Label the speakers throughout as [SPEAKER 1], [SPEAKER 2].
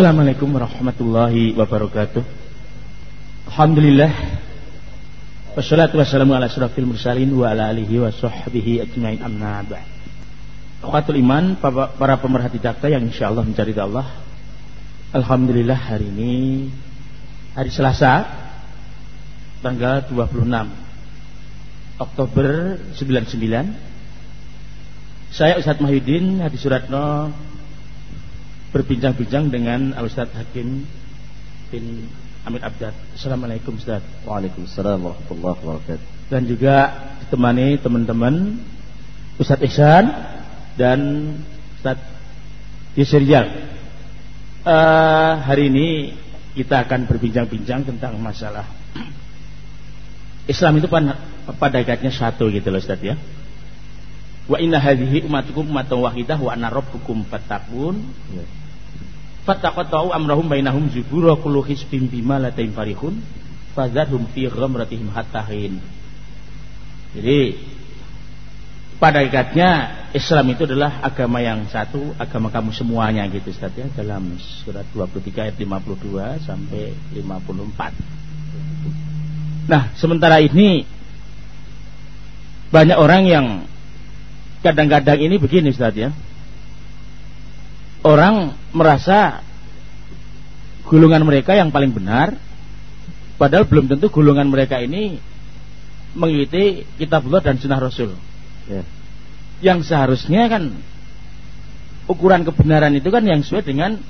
[SPEAKER 1] Assalamualaikum warahmatullahi wabarakatuh. Alhamdulillah. Wassalatu wassalamu ala mursalin wa ala alihi wa sahbihi ajmain amma ba'd. Iman, para pemerhati dakta yang insyaallah mencari Allah. Alhamdulillah hari ini hari Selasa tanggal 26 Oktober 99 Saya Ustadz Mahyudin Hadi Suratno berbincang-bincang dengan Ustaz Hakim bin Amit Abdad. Assalamualaikum Ustaz.
[SPEAKER 2] Waalaikumsalam warahmatullahi wabarakatuh.
[SPEAKER 1] Dan juga ditemani teman-teman Ustaz Ihsan dan Ustaz Yusrial. Uh, eh, hari ini kita akan berbincang-bincang tentang masalah Islam itu pada, pada dekatnya satu gitu loh Ustaz ya. Wa inna hadhihi ummatukum ummatan wahidah wa ana rabbukum fattaqun. Ya fattaqatu amrahum bainahum zubura kullu hisbin bima ladaihim farihun fadzarhum fi ghamratihim hatta hin jadi pada ikatnya Islam itu adalah agama yang satu, agama kamu semuanya gitu Ustaz ya dalam surat 23 ayat 52 sampai 54. Nah, sementara ini banyak orang yang kadang-kadang ini begini Ustaz ya orang merasa golongan mereka yang paling benar padahal belum tentu golongan mereka ini mengikuti kitabullah dan sunnah rasul ya. yang seharusnya kan ukuran kebenaran itu kan yang sesuai dengan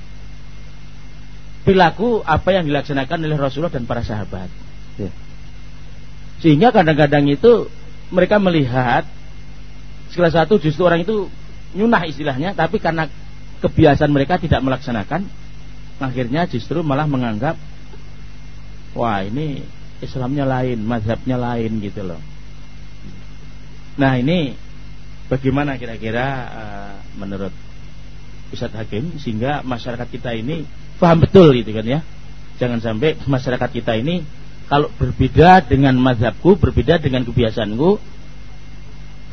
[SPEAKER 1] perilaku apa yang dilaksanakan oleh Rasulullah dan para sahabat ya. sehingga kadang-kadang itu mereka melihat salah satu justru orang itu nyunah istilahnya tapi karena kebiasaan mereka tidak melaksanakan akhirnya justru malah menganggap wah ini Islamnya lain, mazhabnya lain gitu loh. Nah ini bagaimana kira-kira uh, menurut Ustadz Hakim sehingga masyarakat kita ini paham betul gitu kan ya. Jangan sampai masyarakat kita ini kalau berbeda dengan mazhabku, berbeda dengan kebiasaanku,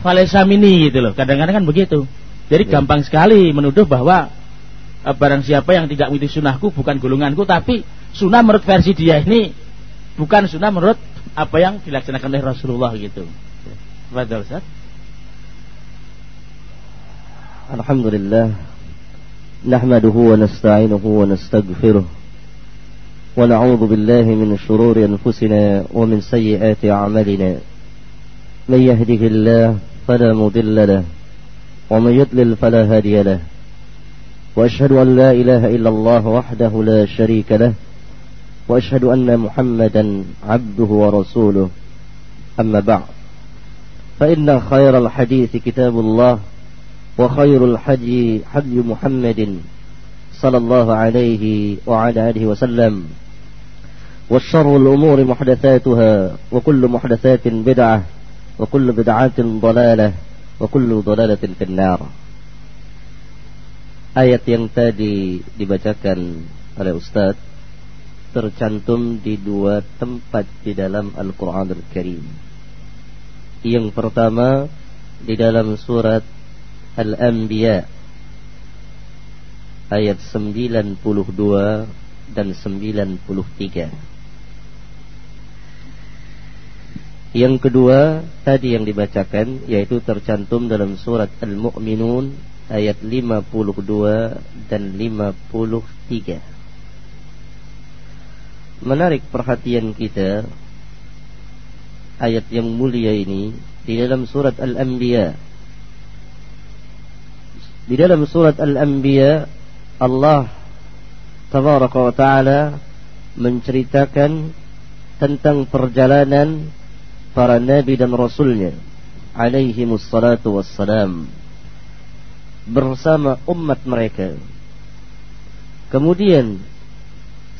[SPEAKER 1] falesamini gitu loh. Kadang-kadang kan begitu. Jadi ya. gampang sekali menuduh bahwa eh, barang siapa yang tidak mengikuti sunnahku bukan golonganku tapi sunnah menurut versi dia ini bukan sunnah menurut apa yang dilaksanakan oleh Rasulullah gitu. Fadal Ustaz.
[SPEAKER 2] Alhamdulillah nahmaduhu wa nasta'inuhu wa nastaghfiruh wa na'udzu billahi min shururi anfusina wa min sayyiati a'malina. Man yahdihillahu fala mudilla ومن يضلل فلا هادي له. وأشهد أن لا إله إلا الله وحده لا شريك له. وأشهد أن محمدا عبده ورسوله. أما بعد. فإن خير الحديث كتاب الله وخير الحدي حدي محمد صلى الله عليه وعلى آله وسلم. والشر الأمور محدثاتها وكل محدثات بدعة وكل بدعة ضلالة. Wa kullu dalalatin finnar. Ayat yang tadi dibacakan oleh Ustaz tercantum di dua tempat di dalam Al-Qur'anul Karim. Yang pertama di dalam surat Al-Anbiya ayat 92 dan 93. Yang kedua tadi yang dibacakan yaitu tercantum dalam surat Al-Mu'minun ayat 52 dan 53. Menarik perhatian kita ayat yang mulia ini di dalam surat Al-Anbiya. Di dalam surat Al-Anbiya Allah tabaraka wa taala menceritakan tentang perjalanan para nabi dan rasulnya alaihi wassalatu wassalam bersama umat mereka kemudian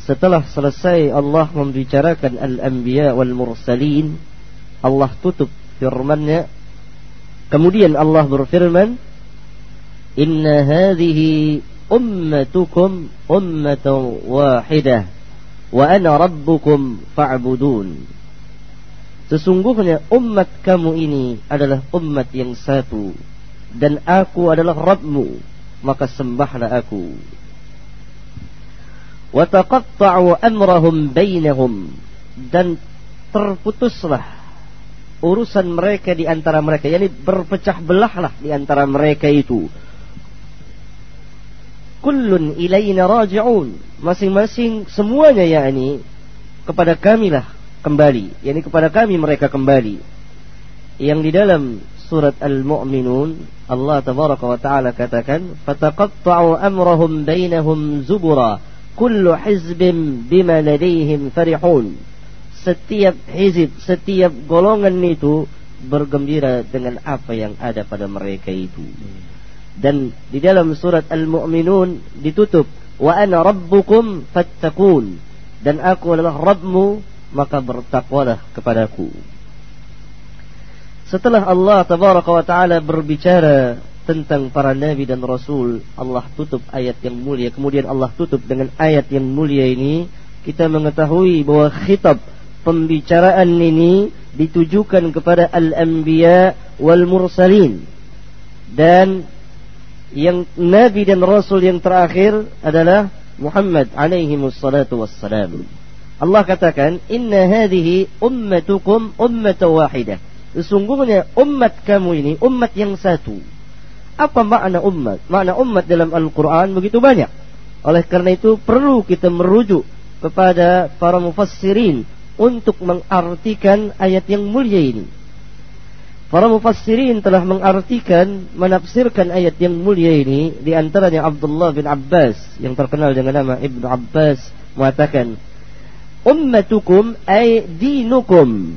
[SPEAKER 2] setelah selesai Allah membicarakan al-anbiya wal mursalin Allah tutup firman-Nya kemudian Allah berfirman inna hadhihi ummatukum ummatan wahidah wa ana rabbukum fa'budun Sesungguhnya umat kamu ini adalah umat yang satu. Dan aku adalah Rabbmu maka sembahlah aku. Amrahum bainahum. Dan terputuslah urusan mereka di antara mereka. Yakni berpecah belahlah di antara mereka itu. Kullun ilaina raji'un. Masing-masing semuanya yakni kepada kamilah kembali. Yakni kepada kami mereka kembali. Yang di dalam surat Al-Mu'minun Allah tabaraka wa taala katakan fataqatta'u amrahum bainahum zubura. Kullu hizbin bima ladaihim farihun. Setiap hizib setiap golongan itu bergembira dengan apa yang ada pada mereka itu. Dan di dalam surat Al-Mu'minun ditutup wa ana rabbukum fattaqun. Dan aku adalah Rabbmu maka bertakwalah kepadaku setelah Allah tabaraka wa taala berbicara tentang para nabi dan rasul, Allah tutup ayat yang mulia. Kemudian Allah tutup dengan ayat yang mulia ini, kita mengetahui bahwa khitab pembicaraan ini ditujukan kepada al-anbiya wal mursalin. Dan yang nabi dan rasul yang terakhir adalah Muhammad alaihi wassalatu wassalam. Allah katakan, "Inna hadhihi ummatukum ummatan wahidah." Sesungguhnya umat kamu ini umat yang satu apa makna umat? Makna umat dalam Al-Quran begitu banyak. Oleh karena itu perlu kita merujuk kepada para mufassirin untuk mengartikan ayat yang mulia ini. Para mufassirin telah mengartikan, menafsirkan ayat yang mulia ini di antaranya Abdullah bin Abbas yang terkenal dengan nama Ibnu Abbas mengatakan ummatukum ay dinukum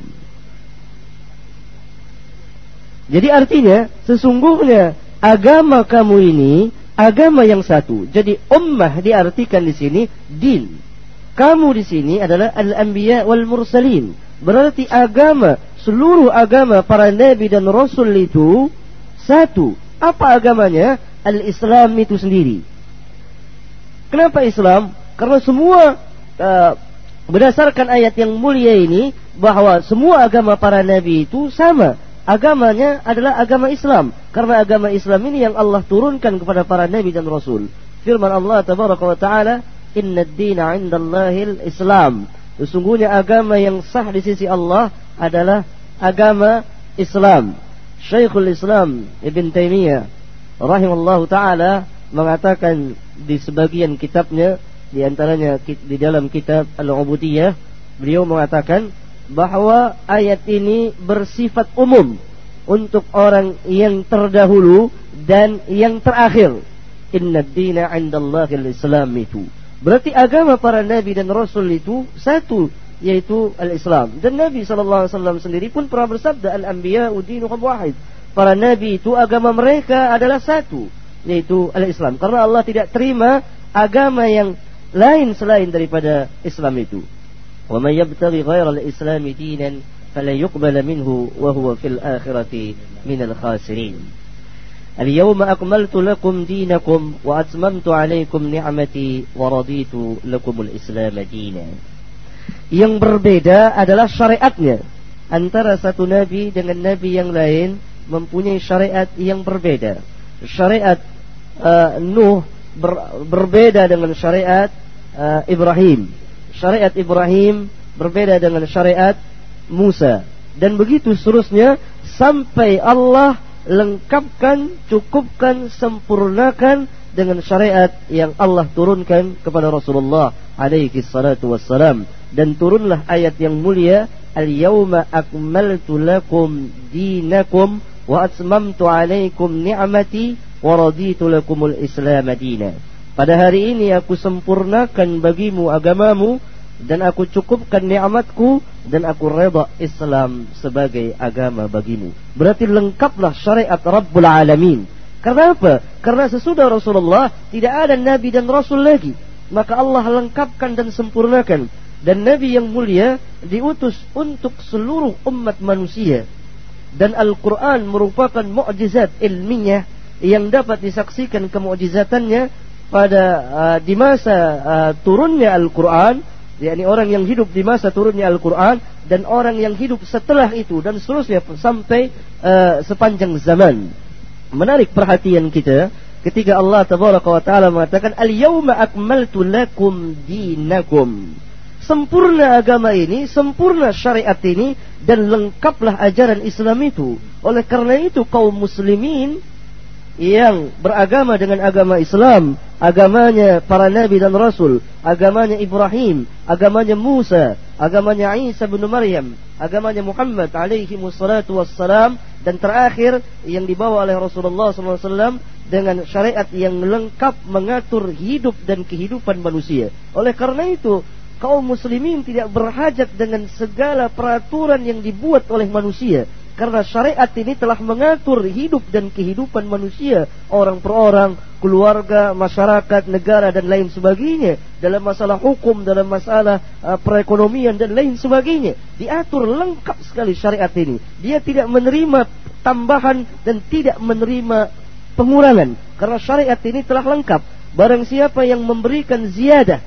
[SPEAKER 2] jadi artinya sesungguhnya agama kamu ini agama yang satu. Jadi ummah diartikan di sini din. Kamu di sini adalah al-anbiya wal mursalin. Berarti agama, seluruh agama para nabi dan rasul itu satu. Apa agamanya? Al-Islam itu sendiri. Kenapa Islam? Karena semua uh, berdasarkan ayat yang mulia ini bahwa semua agama para nabi itu sama agamanya adalah agama Islam. Karena agama Islam ini yang Allah turunkan kepada para nabi dan rasul. Firman Allah tabaraka wa taala, "Inna ad-dina 'indallahil Islam." Sesungguhnya agama yang sah di sisi Allah adalah agama Islam. Syekhul Islam Ibn Taimiyah rahimallahu taala mengatakan di sebagian kitabnya di antaranya di dalam kitab Al-Ubudiyah beliau mengatakan bahwa ayat ini bersifat umum untuk orang yang terdahulu dan yang terakhir. Inna dina al-Islam itu. Berarti agama para nabi dan rasul itu satu yaitu al-Islam. Dan Nabi sallallahu alaihi wasallam sendiri pun pernah bersabda al-anbiya dinuhum wahid. Para nabi itu agama mereka adalah satu yaitu al-Islam. Karena Allah tidak terima agama yang lain selain daripada Islam itu. ومن يبتغي غير الإسلام دينا فلا يقبل منه وهو في الآخرة من الخاسرين اليوم أكملت لكم دينكم وأتممت عليكم نعمتي ورضيت لكم الإسلام دينا yang berbeda adalah syariatnya antara satu nabi dengan nabi yang lain mempunyai syariat yang berbeda syariat uh, Nuh ber, berbeda dengan syariat uh, Ibrahim. Syariat Ibrahim berbeda dengan syariat Musa. Dan begitu seterusnya sampai Allah lengkapkan, cukupkan, sempurnakan dengan syariat yang Allah turunkan kepada Rasulullah alaihi salatu wassalam. Dan turunlah ayat yang mulia al-yauma akmaltu lakum dinakum wa atmamtu alaikum ni'mati wa raditu lakumul islam madina pada hari ini aku sempurnakan bagimu agamamu dan aku cukupkan nikmatku dan aku reda Islam sebagai agama bagimu. Berarti lengkaplah syariat Rabbul Alamin. Karena apa? Karena sesudah Rasulullah tidak ada nabi dan rasul lagi. Maka Allah lengkapkan dan sempurnakan dan nabi yang mulia diutus untuk seluruh umat manusia. Dan Al-Qur'an merupakan mukjizat ilmiah yang dapat disaksikan kemukjizatannya pada uh, di masa uh, turunnya Al-Qur'an yakni orang yang hidup di masa turunnya Al-Quran dan orang yang hidup setelah itu dan seterusnya sampai uh, sepanjang zaman. Menarik perhatian kita ketika Allah tabaraka wa taala mengatakan al-yauma akmaltu lakum dinakum. Sempurna agama ini, sempurna syariat ini dan lengkaplah ajaran Islam itu. Oleh karena itu kaum muslimin yang beragama dengan agama Islam, agamanya para nabi dan rasul, agamanya Ibrahim, agamanya Musa, agamanya Isa bin Maryam, agamanya Muhammad alaihi wassalatu wassalam dan terakhir yang dibawa oleh Rasulullah SAW dengan syariat yang lengkap mengatur hidup dan kehidupan manusia. Oleh karena itu, kaum muslimin tidak berhajat dengan segala peraturan yang dibuat oleh manusia karena syariat ini telah mengatur hidup dan kehidupan manusia, orang per orang, keluarga, masyarakat, negara dan lain sebagainya. Dalam masalah hukum, dalam masalah uh, perekonomian dan lain sebagainya. Diatur lengkap sekali syariat ini. Dia tidak menerima tambahan dan tidak menerima pengurangan. Karena syariat ini telah lengkap. Barang siapa yang memberikan ziyadah,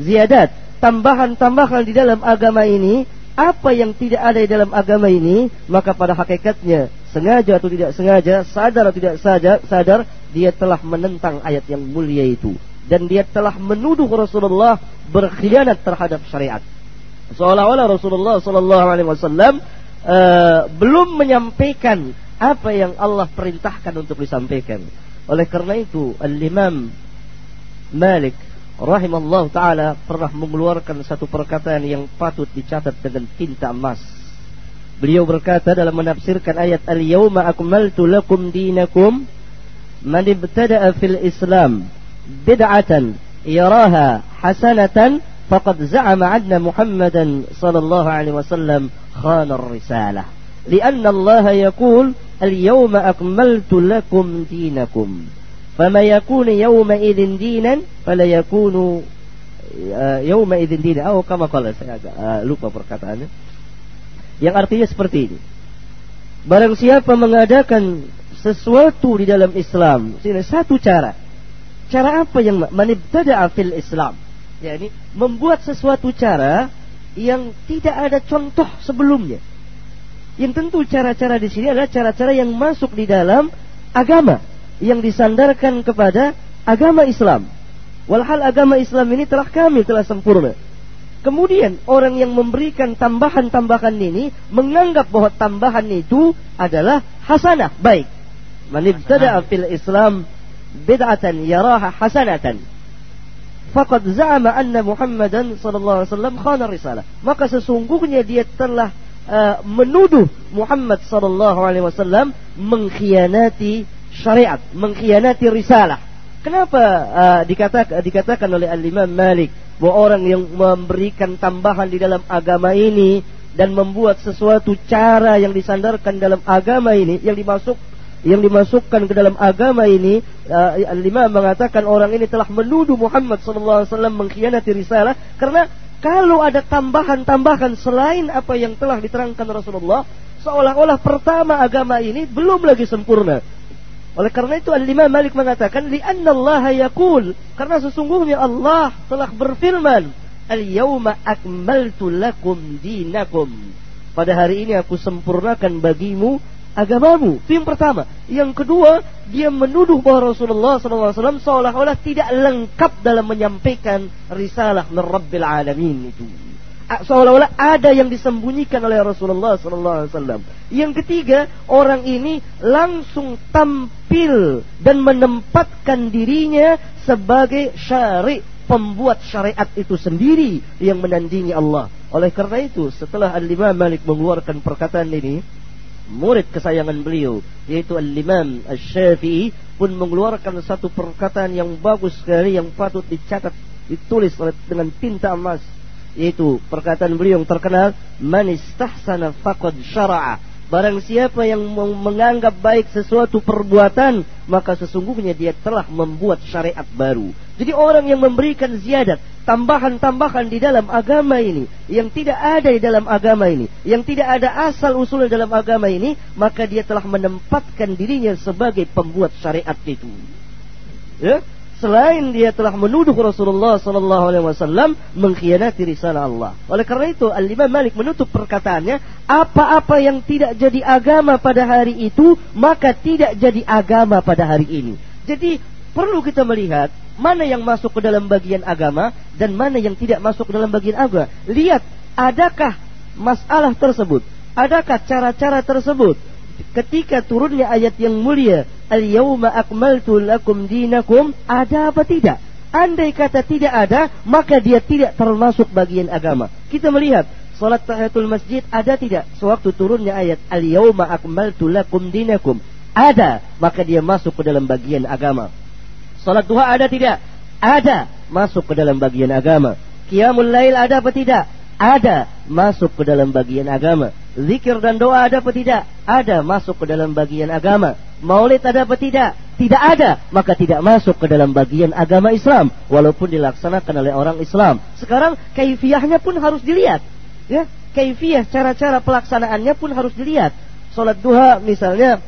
[SPEAKER 2] ziyadat, tambahan-tambahan di dalam agama ini, apa yang tidak ada di dalam agama ini, maka pada hakikatnya sengaja atau tidak sengaja, sadar atau tidak sadar, sadar dia telah menentang ayat yang mulia itu dan dia telah menuduh Rasulullah berkhianat terhadap syariat. Seolah-olah Rasulullah Sallallahu Alaihi Wasallam uh, belum menyampaikan apa yang Allah perintahkan untuk disampaikan. Oleh karena itu, Al-Imam Malik rahimallahu taala pernah mengeluarkan satu perkataan yang patut dicatat dengan tinta emas. Beliau berkata dalam menafsirkan ayat al-yauma akmaltu lakum dinakum man ibtada'a fil Islam bid'atan yaraha hasanatan faqad za'ama 'anna Muhammadan sallallahu alaihi wasallam khana ar-risalah. لأن الله يقول اليوم أكملت لكم دينكم فما يكون يومئذ دينا فلا يكون يومئذ دينا oh kama qala saya agak uh, lupa perkataannya yang artinya seperti ini barang siapa mengadakan sesuatu di dalam Islam ini satu cara cara apa yang manibtada fil Islam yakni membuat sesuatu cara yang tidak ada contoh sebelumnya yang tentu cara-cara di sini adalah cara-cara yang masuk di dalam agama yang disandarkan kepada agama Islam. Walhal agama Islam ini telah kamil, telah sempurna. Kemudian orang yang memberikan tambahan-tambahan ini menganggap bahwa tambahan itu adalah hasanah, baik. Man ibtada'a fil Islam bid'atan yaraha hasanatan. Faqad za'ama anna Muhammadan sallallahu alaihi wasallam khana risalah. Maka sesungguhnya dia telah uh, menuduh Muhammad sallallahu alaihi wasallam mengkhianati syariat, mengkhianati risalah. Kenapa uh, dikatakan, dikatakan oleh Al-Imam Malik bahwa orang yang memberikan tambahan di dalam agama ini dan membuat sesuatu cara yang disandarkan dalam agama ini yang dimasuk yang dimasukkan ke dalam agama ini uh, Al-Imam mengatakan orang ini telah menuduh Muhammad SAW mengkhianati risalah karena kalau ada tambahan-tambahan selain apa yang telah diterangkan Rasulullah seolah-olah pertama agama ini belum lagi sempurna oleh karena itu Al-Imam Malik mengatakan li'anna Allah yaqul karena sesungguhnya Allah telah berfirman al-yauma akmaltu lakum dinakum. Pada hari ini aku sempurnakan bagimu agamamu. Itu yang pertama. Yang kedua, dia menuduh bahwa Rasulullah SAW seolah-olah tidak lengkap dalam menyampaikan risalah Rabbil Alamin itu seolah-olah ada yang disembunyikan oleh Rasulullah sallallahu alaihi wasallam. Yang ketiga, orang ini langsung tampil dan menempatkan dirinya sebagai syari pembuat syariat itu sendiri yang menandingi Allah. Oleh karena itu, setelah Al-Imam Malik mengeluarkan perkataan ini, murid kesayangan beliau yaitu Al-Imam Asy-Syafi'i pun mengeluarkan satu perkataan yang bagus sekali yang patut dicatat ditulis dengan tinta emas yaitu perkataan beliau yang terkenal man istahsana faqad syara'a. Barang siapa yang menganggap baik sesuatu perbuatan maka sesungguhnya dia telah membuat syariat baru. Jadi orang yang memberikan ziyadat tambahan-tambahan di dalam agama ini yang tidak ada di dalam agama ini yang tidak ada asal usul dalam agama ini maka dia telah menempatkan dirinya sebagai pembuat syariat itu. Ya selain dia telah menuduh Rasulullah sallallahu alaihi wasallam mengkhianati risalah Allah. Oleh karena itu Al-Imam Malik menutup perkataannya, apa-apa yang tidak jadi agama pada hari itu, maka tidak jadi agama pada hari ini. Jadi perlu kita melihat mana yang masuk ke dalam bagian agama dan mana yang tidak masuk ke dalam bagian agama. Lihat, adakah masalah tersebut? Adakah cara-cara tersebut ketika turunnya ayat yang mulia, "Al-yauma akmaltu lakum dinakum," ada apa tidak? Andai kata tidak ada, maka dia tidak termasuk bagian agama. Kita melihat salat tahiyatul masjid ada tidak sewaktu turunnya ayat "Al-yauma akmaltu lakum dinakum." Ada, maka dia masuk ke dalam bagian agama. Salat duha ada tidak? Ada, masuk ke dalam bagian agama. Qiyamul lail ada apa tidak? Ada, masuk ke dalam bagian agama. Zikir dan doa ada apa tidak? Ada, masuk ke dalam bagian agama. Maulid ada apa tidak? Tidak ada, maka tidak masuk ke dalam bagian agama Islam walaupun dilaksanakan oleh orang Islam. Sekarang kaifiyahnya pun harus dilihat. Ya, kaifiyah cara-cara pelaksanaannya pun harus dilihat. Salat duha misalnya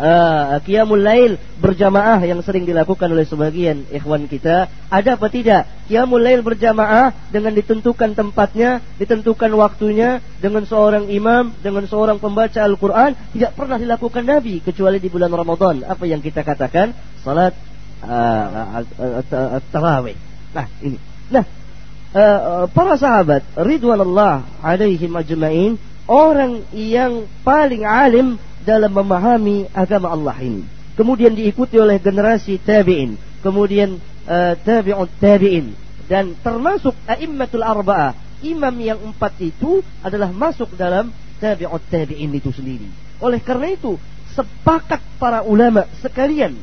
[SPEAKER 2] uh, qiyamul lail berjamaah yang sering dilakukan oleh sebagian ikhwan kita. Ada apa tidak? Qiyamul lail berjamaah dengan ditentukan tempatnya ditentukan waktunya dengan seorang imam dengan seorang pembaca Al-Qur'an tidak pernah dilakukan Nabi kecuali di bulan Ramadan. Apa yang kita katakan? Salat uh, tarawih. Nah ini. Nah para sahabat ridwanullah alaihim ajmain orang yang paling alim dalam memahami agama Allah ini. Kemudian diikuti oleh generasi tabi'in, kemudian uh, tabi'in dan termasuk a'immatul arba'ah, imam yang empat itu adalah masuk dalam tabi'ut tabi'in itu sendiri. Oleh karena itu, sepakat para ulama sekalian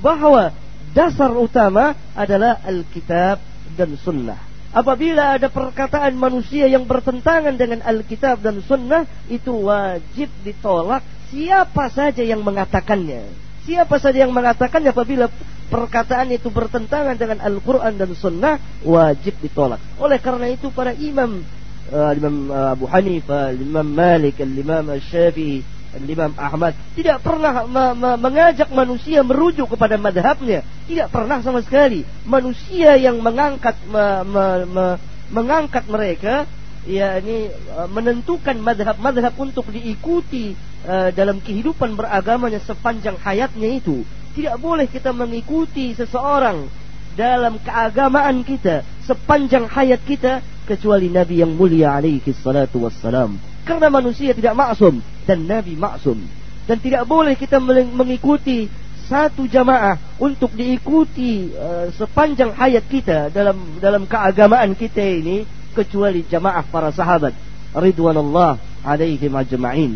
[SPEAKER 2] bahwa dasar utama adalah Alkitab dan Sunnah. Apabila ada perkataan manusia yang bertentangan dengan Alkitab dan Sunnah, itu wajib ditolak siapa saja yang mengatakannya. Siapa saja yang mengatakannya apabila perkataan itu bertentangan dengan Al-Quran dan Sunnah wajib ditolak. Oleh karena itu para imam uh, Imam Abu Hanifah, Imam Malik, Imam Syafi'i, Imam Ahmad tidak pernah me me mengajak manusia merujuk kepada madhabnya. Tidak pernah sama sekali. Manusia yang mengangkat me me me mengangkat mereka ya ini uh, menentukan madhab-madhab untuk diikuti uh, dalam kehidupan beragamanya sepanjang hayatnya itu tidak boleh kita mengikuti seseorang dalam keagamaan kita sepanjang hayat kita kecuali Nabi yang mulia alaihi salatu wassalam karena manusia tidak maksum dan Nabi maksum dan tidak boleh kita mengikuti satu jamaah untuk diikuti uh, sepanjang hayat kita dalam dalam keagamaan kita ini kecuali jamaah para sahabat ridwanullah alaihim ajma'in.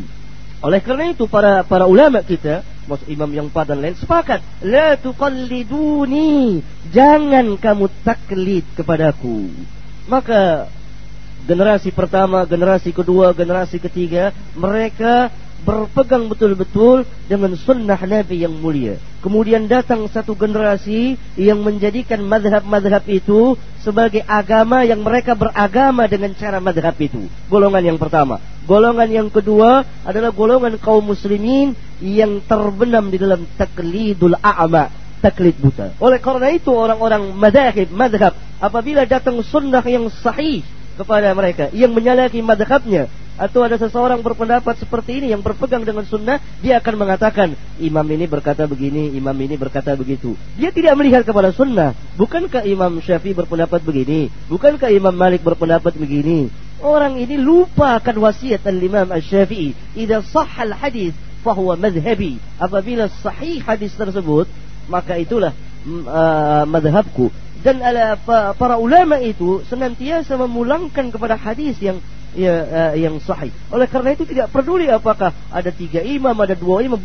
[SPEAKER 2] Oleh kerana itu para para ulama kita, maksud imam yang pada lain sepakat, la tuqalliduni, jangan kamu taklid kepadaku. Maka generasi pertama, generasi kedua, generasi ketiga, mereka berpegang betul-betul dengan sunnah Nabi yang mulia. Kemudian datang satu generasi yang menjadikan madhab-madhab itu sebagai agama yang mereka beragama dengan cara madhab itu. Golongan yang pertama. Golongan yang kedua adalah golongan kaum muslimin yang terbenam di dalam taklidul a'ma. Taklid buta. Oleh karena itu orang-orang madhab, madhab apabila datang sunnah yang sahih kepada mereka yang menyalahi madhabnya atau ada seseorang berpendapat seperti ini yang berpegang dengan sunnah, dia akan mengatakan imam ini berkata begini, imam ini berkata begitu. Dia tidak melihat kepada sunnah. Bukankah Imam Syafi'i berpendapat begini? Bukankah Imam Malik berpendapat begini? Orang ini lupa akan wasiat al-Imam Syafi'i. Idza sahal hadis fahuwa madhhabi. Apabila sahih hadis tersebut, maka itulah uh, madhabku. Dan ala, para ulama itu senantiasa memulangkan kepada hadis yang ya, uh, yang sahih. Oleh karena itu tidak peduli apakah ada tiga imam, ada dua imam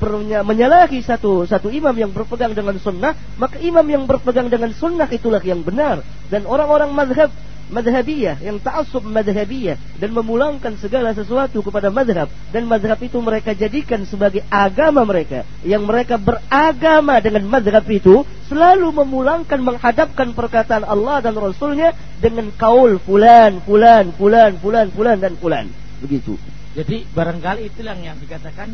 [SPEAKER 2] menyalahi satu satu imam yang berpegang dengan sunnah, maka imam yang berpegang dengan sunnah itulah yang benar. Dan orang-orang madhab madhabiyah yang ta'assub madhabiyah dan memulangkan segala sesuatu kepada madhab dan madhab itu mereka jadikan sebagai agama mereka. Yang mereka beragama dengan madhab itu selalu memulangkan menghadapkan perkataan Allah dan Rasulnya dengan kaul fulan fulan fulan fulan fulan dan fulan. Begitu.
[SPEAKER 1] Jadi barangkali itulah yang dikatakan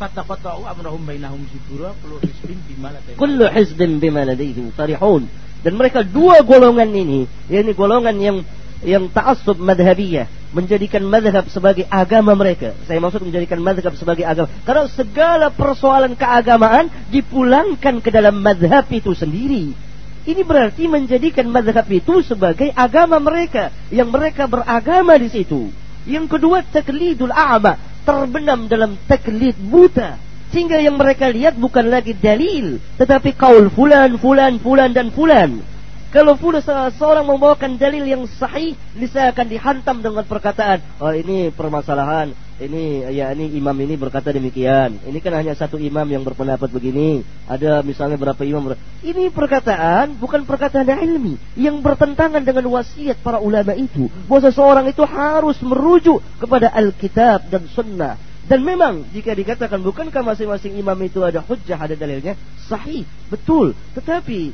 [SPEAKER 1] fataqatu amrahum bainahum zibura kullu hizbin bima ladayhim
[SPEAKER 2] kullu hizbin bima farihun dan mereka dua golongan ini, yakni golongan yang yang ta'assub madhabiyah menjadikan madhab sebagai agama mereka. Saya maksud menjadikan madhab sebagai agama. Karena segala persoalan keagamaan dipulangkan ke dalam madhab itu sendiri. Ini berarti menjadikan madhab itu sebagai agama mereka. Yang mereka beragama di situ. Yang kedua, taklidul a'ma. Terbenam dalam taklid buta. Sehingga yang mereka lihat bukan lagi dalil. Tetapi kaul fulan, fulan, fulan, dan fulan. Kalau pula seorang membawakan dalil yang sahih, bisa akan dihantam dengan perkataan, oh ini permasalahan, ini ya ini imam ini berkata demikian. Ini kan hanya satu imam yang berpendapat begini. Ada misalnya berapa imam. Ber... Ini perkataan bukan perkataan ilmi yang bertentangan dengan wasiat para ulama itu. Bahwa seseorang itu harus merujuk kepada Alkitab dan Sunnah. Dan memang jika dikatakan bukankah masing-masing imam itu ada hujjah ada dalilnya, sahih, betul. Tetapi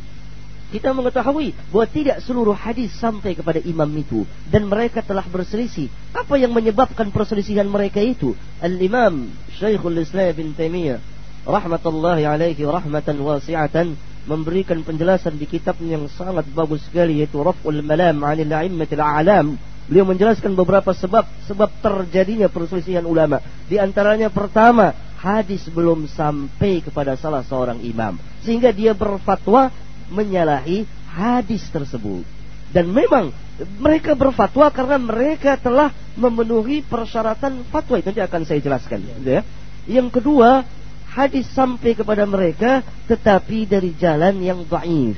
[SPEAKER 2] kita mengetahui bahwa tidak seluruh hadis sampai kepada imam itu dan mereka telah berselisih. Apa yang menyebabkan perselisihan mereka itu? Al-Imam Syekhul Islam bin Taimiyah rahmatullahi alaihi rahmatan wasi'atan memberikan penjelasan di kitabnya yang sangat bagus sekali yaitu Raf'ul Malam 'anil a'immatil a'lam. Beliau menjelaskan beberapa sebab sebab terjadinya perselisihan ulama. Di antaranya pertama, hadis belum sampai kepada salah seorang imam sehingga dia berfatwa menyalahi hadis tersebut. Dan memang mereka berfatwa karena mereka telah memenuhi persyaratan fatwa itu nanti akan saya jelaskan gitu ya. Yang kedua, hadis sampai kepada mereka tetapi dari jalan yang dhaif.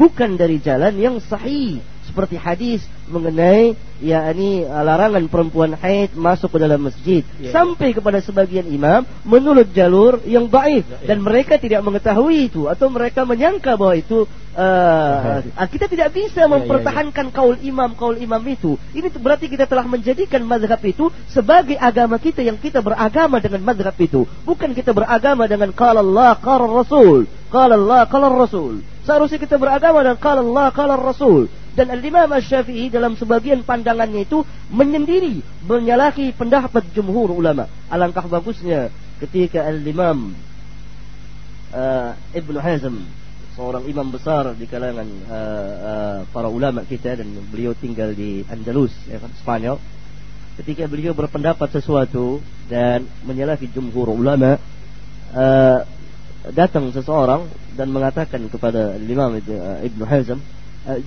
[SPEAKER 2] Bukan dari jalan yang sahih seperti hadis mengenai ya ini uh, larangan perempuan haid masuk ke dalam masjid. Ya, sampai kepada sebagian imam menurut jalur yang baik. Ya, dan mereka tidak mengetahui itu. Atau mereka menyangka bahwa itu uh, kita tidak bisa mempertahankan kaul imam kaul imam itu. Ini berarti kita telah menjadikan mazhab itu sebagai agama kita yang kita beragama dengan mazhab itu. Bukan kita beragama dengan qala Allah qala Rasul. Qala Allah qala Rasul. Seharusnya kita beragama dengan qala Allah qala Rasul dan Al-Imam Syafi'i dalam sebagian pandangannya itu menyendiri menyalahi pendapat jumhur ulama. Alangkah bagusnya ketika Al-Imam uh, Ibn Hazm seorang imam besar di kalangan uh, uh, para ulama kita dan beliau tinggal di Andalus, ya kan, Spanyol. Ketika beliau berpendapat sesuatu dan menyalahi jumhur ulama, uh, datang seseorang dan mengatakan kepada Imam Ibn Hazm,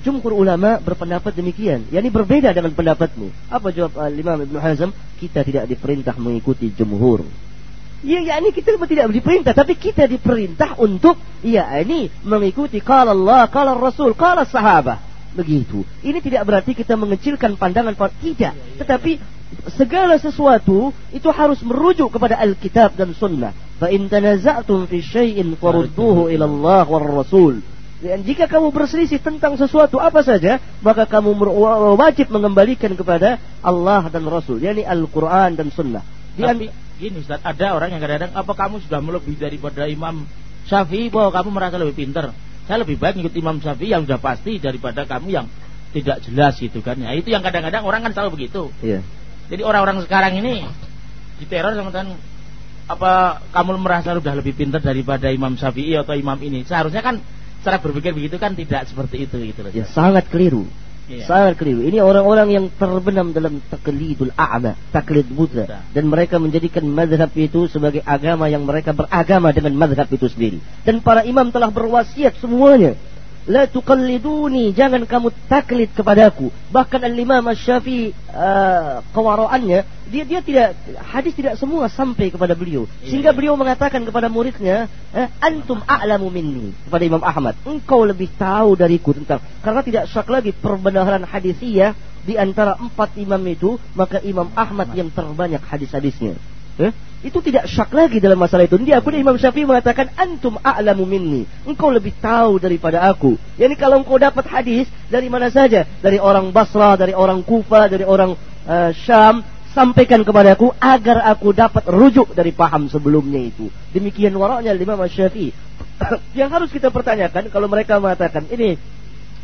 [SPEAKER 2] jumhur ulama berpendapat demikian. Yani berbeda dengan pendapatmu. Apa jawab uh, Imam Ibn Hazm? Kita tidak diperintah mengikuti jumhur. Ya, ya ini kita tidak diperintah, tapi kita diperintah untuk ya ini mengikuti kalau Allah, kalau Rasul, kalau sahabat. Begitu. Ini tidak berarti kita mengecilkan pandangan tidak, tetapi segala sesuatu itu harus merujuk kepada Alkitab dan Sunnah. Fa in tanaza'tum fi syai'in farudduhu ila Allah war Rasul. Dan jika kamu berselisih tentang sesuatu apa saja, maka kamu wajib mengembalikan kepada Allah dan Rasul, yakni Al-Quran dan Sunnah.
[SPEAKER 1] Tapi gini Ustaz, ada orang yang kadang-kadang apa kamu sudah melebihi daripada Imam Syafi'i bahwa kamu merasa lebih pintar. Saya lebih baik ikut Imam Syafi'i yang sudah pasti daripada kamu yang tidak jelas gitu kan. Ya, itu yang kadang-kadang orang kan selalu begitu. Iya. Jadi orang-orang sekarang ini diteror sama kan apa kamu merasa sudah lebih pintar daripada Imam Syafi'i atau Imam ini. Seharusnya kan cara berpikir begitu kan tidak seperti itu gitu loh.
[SPEAKER 2] Ya, sangat keliru. Iya. Sangat keliru. Ini orang-orang yang terbenam dalam taklidul a'ma, taklid buta dan mereka menjadikan mazhab itu sebagai agama yang mereka beragama dengan mazhab itu sendiri. Dan para imam telah berwasiat semuanya La tuqalliduni, jangan kamu taklid kepadaku. Bahkan Al-Imam Syafi'i uh, kewaraannya, dia dia tidak hadis tidak semua sampai kepada beliau. Iya, Sehingga iya. beliau mengatakan kepada muridnya, eh, antum a'lamu minni kepada Imam Ahmad. Engkau lebih tahu dariku tentang karena tidak syak lagi perbenaran hadisiyah di antara empat imam itu, maka Imam Ahmad yang terbanyak hadis-hadisnya. Eh? Itu tidak syak lagi dalam masalah itu. Dia pun Imam Syafi'i mengatakan antum a'lamu minni. Engkau lebih tahu daripada aku. Yani kalau engkau dapat hadis dari mana saja, dari orang Basra, dari orang Kufa, dari orang uh, Syam, sampaikan kepadaku agar aku dapat rujuk dari paham sebelumnya itu. Demikian waraknya Imam Syafi'i. Yang harus kita pertanyakan kalau mereka mengatakan ini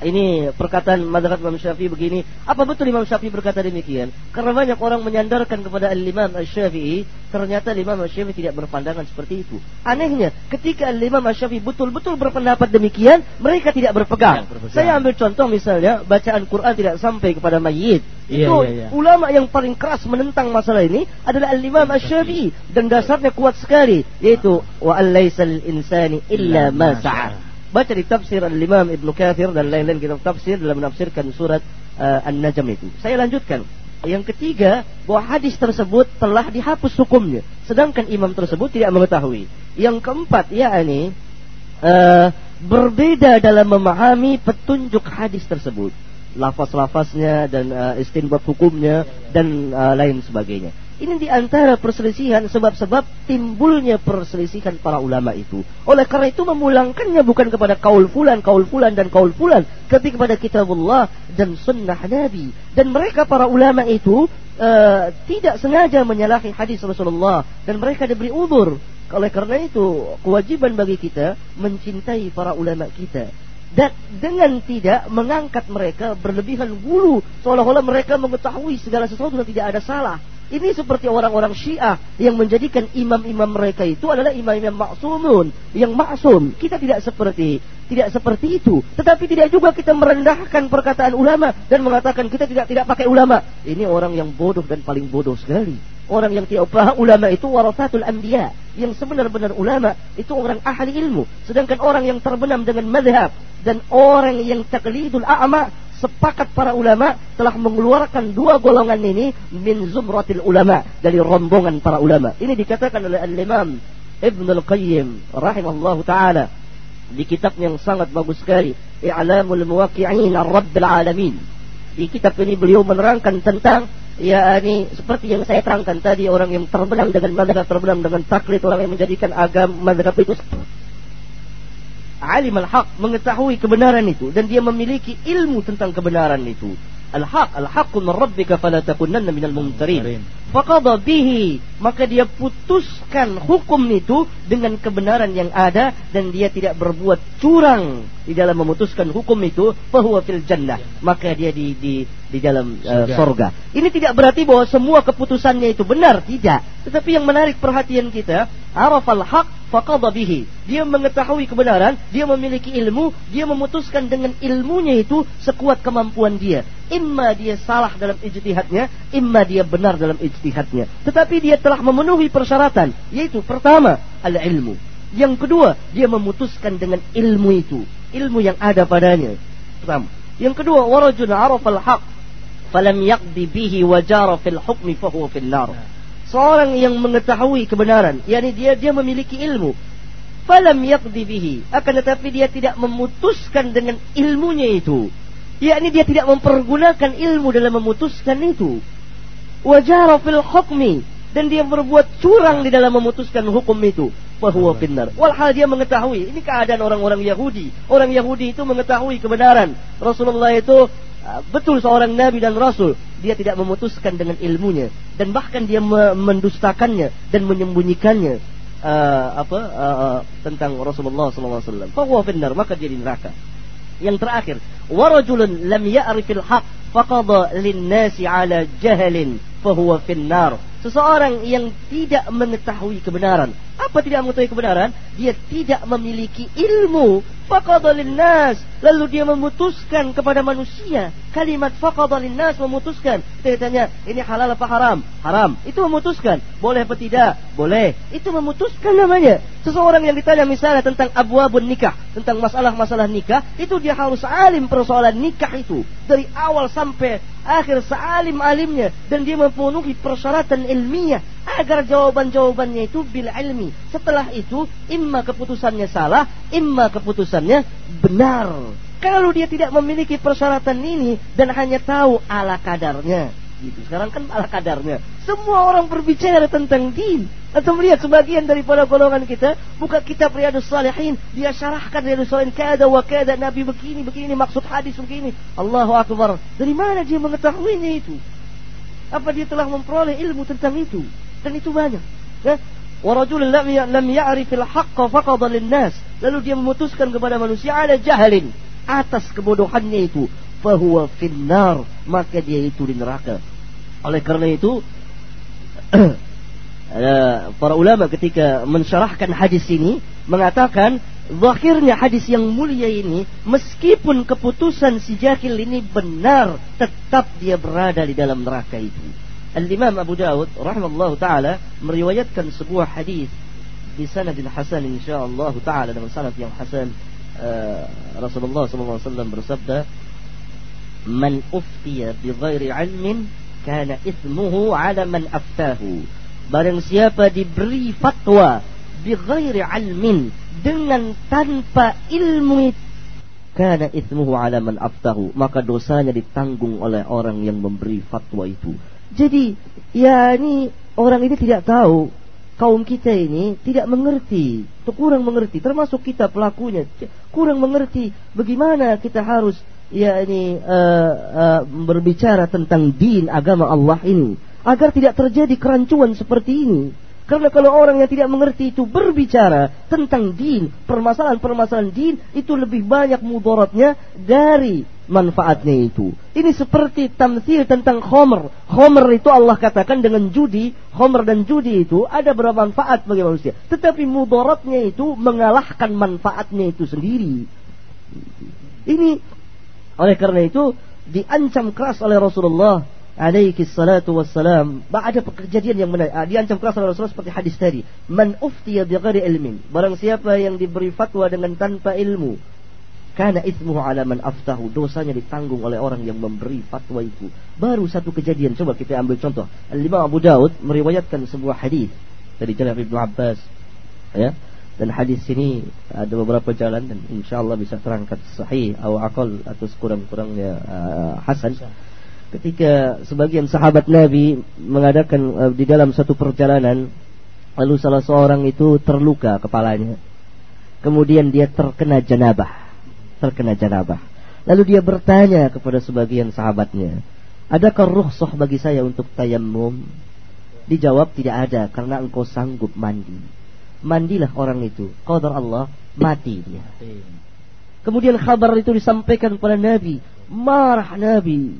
[SPEAKER 2] ini perkataan madhab Imam Syafi'i begini. Apa betul Imam Syafi'i berkata demikian? Karena banyak orang menyandarkan kepada Al-Imam Syafi'i, ternyata Imam Syafi'i tidak berpandangan seperti itu. Anehnya, ketika Al-Imam Syafi'i betul-betul berpendapat demikian, mereka tidak berpegang. Saya ambil contoh misalnya, bacaan Quran tidak sampai kepada mayit. Iya, itu iya, iya. ulama yang paling keras menentang masalah ini adalah Al-Imam Syafi'i dan dasarnya kuat sekali, yaitu wa alaisal insani illa ma sa'a. Baca di tafsir Al-Imam Ibn Kathir dan lain-lain kitab tafsir dalam menafsirkan surat uh, An-Najm itu. Saya lanjutkan. Yang ketiga, bahwa hadis tersebut telah dihapus hukumnya. Sedangkan imam tersebut tidak mengetahui. Yang keempat, yakni uh, berbeda dalam memahami petunjuk hadis tersebut. Lafaz-lafaznya dan uh, istinbat hukumnya dan uh, lain sebagainya. Ini di antara perselisihan sebab-sebab timbulnya perselisihan para ulama itu. Oleh karena itu memulangkannya bukan kepada kaul fulan, kaul fulan dan kaul fulan, tapi kepada kitabullah dan sunnah Nabi. Dan mereka para ulama itu uh, tidak sengaja menyalahi hadis Rasulullah dan mereka diberi udur. Oleh karena itu kewajiban bagi kita mencintai para ulama kita dan dengan tidak mengangkat mereka berlebihan gulu seolah-olah mereka mengetahui segala sesuatu dan tidak ada salah ini seperti orang-orang Syiah yang menjadikan imam-imam mereka itu adalah imam-imam maksumun, yang maksum. Kita tidak seperti tidak seperti itu. Tetapi tidak juga kita merendahkan perkataan ulama dan mengatakan kita tidak tidak pakai ulama. Ini orang yang bodoh dan paling bodoh sekali. Orang yang tidak paham ulama itu warasatul anbiya. Yang sebenar-benar ulama itu orang ahli ilmu. Sedangkan orang yang terbenam dengan madhab dan orang yang taklidul a'ma sepakat para ulama telah mengeluarkan dua golongan ini min zumratil ulama dari rombongan para ulama. Ini dikatakan oleh Al-Imam Ibn Al-Qayyim rahimallahu taala di kitab yang sangat bagus sekali I'lamul Muwaqqi'in Ar-Rabbil Alamin. Di kitab ini beliau menerangkan tentang ya ini seperti yang saya terangkan tadi orang yang terbenam dengan madhab terbenam dengan taklid orang yang menjadikan agama madhab itu alim al-haq mengetahui kebenaran itu dan dia memiliki ilmu tentang kebenaran itu. Al-haq al-haqqu min rabbika fala takunanna minal mumtarin faqada bihi maka dia putuskan hukum itu dengan kebenaran yang ada dan dia tidak berbuat curang di dalam memutuskan hukum itu bahwa fil jannah maka dia di di di dalam uh, sorga. Ini tidak berarti bahwa semua keputusannya itu benar, tidak. Tetapi yang menarik perhatian kita, arafal haq faqada bihi. Dia mengetahui kebenaran, dia memiliki ilmu, dia memutuskan dengan ilmunya itu sekuat kemampuan dia. Imma dia salah dalam ijtihadnya, imma dia benar dalam ijtihadnya. Tetapi dia telah memenuhi persyaratan, yaitu pertama, al-ilmu. Yang kedua, dia memutuskan dengan ilmu itu, ilmu yang ada padanya. Pertama. Yang kedua, warajun arafal haq falam yaqdi bihi wajara fil hukmi fahuwa fil nar. Seorang yang mengetahui kebenaran, yakni dia dia memiliki ilmu, falam yaqdi bihi, akan tetapi dia tidak memutuskan dengan ilmunya itu. Yakni dia tidak mempergunakan ilmu dalam memutuskan itu. Wajara fil hukmi dan dia berbuat curang di dalam memutuskan hukum itu. Fahuwa finnar. Walhal dia mengetahui. Ini keadaan orang-orang Yahudi. Orang Yahudi itu mengetahui kebenaran. Rasulullah itu Ah, betul seorang nabi dan rasul dia tidak memutuskan dengan ilmunya dan bahkan dia mendustakannya dan menyembunyikannya uh, apa uh, tentang Rasulullah SAW. Fahuwa finnar maka dia di neraka. Yang terakhir, warajulun lam ya'rifil haq faqada lin-nasi ala jahalin fahuwa finnar. Seseorang yang tidak mengetahui kebenaran. Apa tidak mengetahui kebenaran? Dia tidak memiliki ilmu. Faqadalin nas lalu dia memutuskan kepada manusia. Kalimat faqadalin nas memutuskan. Dia tanya ini halal apa haram? Haram. Itu memutuskan. Boleh apa tidak? Boleh. Itu memutuskan namanya. Seseorang yang ditanya misalnya tentang abwabun nikah tentang masalah-masalah nikah itu dia harus alim persoalan nikah itu. Dari awal sampai akhir sealim alimnya dan dia memenuhi persyaratan ilmiah agar jawaban-jawabannya itu bil ilmi. Setelah itu, imma keputusannya salah, imma keputusannya benar. Kalau dia tidak memiliki persyaratan ini dan hanya tahu ala kadarnya, gitu. Sekarang kan ala kadarnya. Semua orang berbicara tentang din. Atau melihat sebagian daripada golongan kita buka kitab Riyadus Salihin, dia syarahkan Riyadus Salihin kada wa kada Nabi begini begini maksud hadis begini. Allahu akbar. Dari mana dia mengetahuinya itu? Apa dia telah memperoleh ilmu tentang itu? Dan itu banyak. Ya. Warajul lam ya-, lam ya'rifil haqqa faqada nas Lalu dia memutuskan kepada manusia ada jahalin atas kebodohannya itu, fahuwa finnar, maka dia itu di neraka. Oleh karena itu, para ulama ketika mensyarahkan hadis ini mengatakan Zahirnya hadis yang mulia ini Meskipun keputusan si jahil ini benar Tetap dia berada di dalam neraka itu. Al-Imam Abu Dawud Rahimahullah ta'ala Meriwayatkan sebuah hadis Di sanadin hasan insyaAllah ta'ala Dengan sanad yang hasan. Uh, Rasulullah SAW bersabda Man uftiya bi ghairi ilmin Kana ismuhu ala man aftahu. Barang siapa diberi fatwa Bi ghairi ilmin dengan tanpa ilmu karena ismuhu ala man aftahu. Maka dosanya ditanggung oleh orang yang memberi fatwa itu. Jadi ya ini orang ini tidak tahu. Kaum kita ini tidak mengerti. Atau kurang mengerti. Termasuk kita pelakunya. Kurang mengerti bagaimana kita harus ya ini uh, uh, berbicara tentang din agama Allah ini. Agar tidak terjadi kerancuan seperti ini karena kalau orang yang tidak mengerti itu berbicara tentang din, permasalahan-permasalahan din itu lebih banyak mudaratnya dari manfaatnya itu. Ini seperti tamthil tentang khomer. Khomer itu Allah katakan dengan judi, khomer dan judi itu ada bermanfaat bagi manusia. Tetapi mudaratnya itu mengalahkan manfaatnya itu sendiri. Ini oleh karena itu diancam keras oleh Rasulullah alaihi salatu wassalam. Ada kejadian yang menarik. Ah, diancam keras oleh Rasulullah seperti hadis tadi. Man uftiya bighairi ilmin. Barang siapa yang diberi fatwa dengan tanpa ilmu karena ismuhu ala man aftahu. Dosanya ditanggung oleh orang yang memberi fatwa itu. Baru satu kejadian. Coba kita ambil contoh. Al-Imam Abu Daud meriwayatkan sebuah hadis dari jalan Ibnu Abbas. Ya. Dan hadis ini ada beberapa jalan dan insyaallah bisa terangkat sahih atau akal atau sekurang-kurangnya uh, hasan ketika sebagian sahabat Nabi mengadakan uh, di dalam satu perjalanan lalu salah seorang itu terluka kepalanya. Kemudian dia terkena janabah terkena janabah lalu dia bertanya kepada sebagian sahabatnya adakah rukhsah bagi saya untuk tayammum? Dijawab tidak ada karena engkau sanggup mandi. Mandilah orang itu. Qadar Allah mati dia. Kemudian kabar itu disampaikan kepada Nabi. Marah Nabi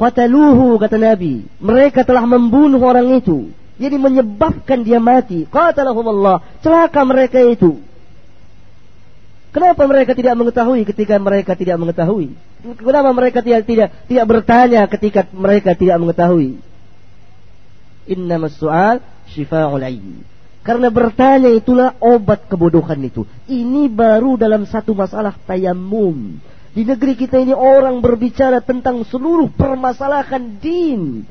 [SPEAKER 2] Qataluhu kata Nabi. Mereka telah membunuh orang itu. Jadi menyebabkan dia mati. Qatalahum Allah. Celaka mereka itu. Kenapa mereka tidak mengetahui ketika mereka tidak mengetahui? Kenapa mereka tidak tidak tidak bertanya ketika mereka tidak mengetahui? Inna su'al syifa'ul. Karena bertanya itulah obat kebodohan itu. Ini baru dalam satu masalah tayamum. Di negeri kita ini orang berbicara tentang seluruh permasalahan din.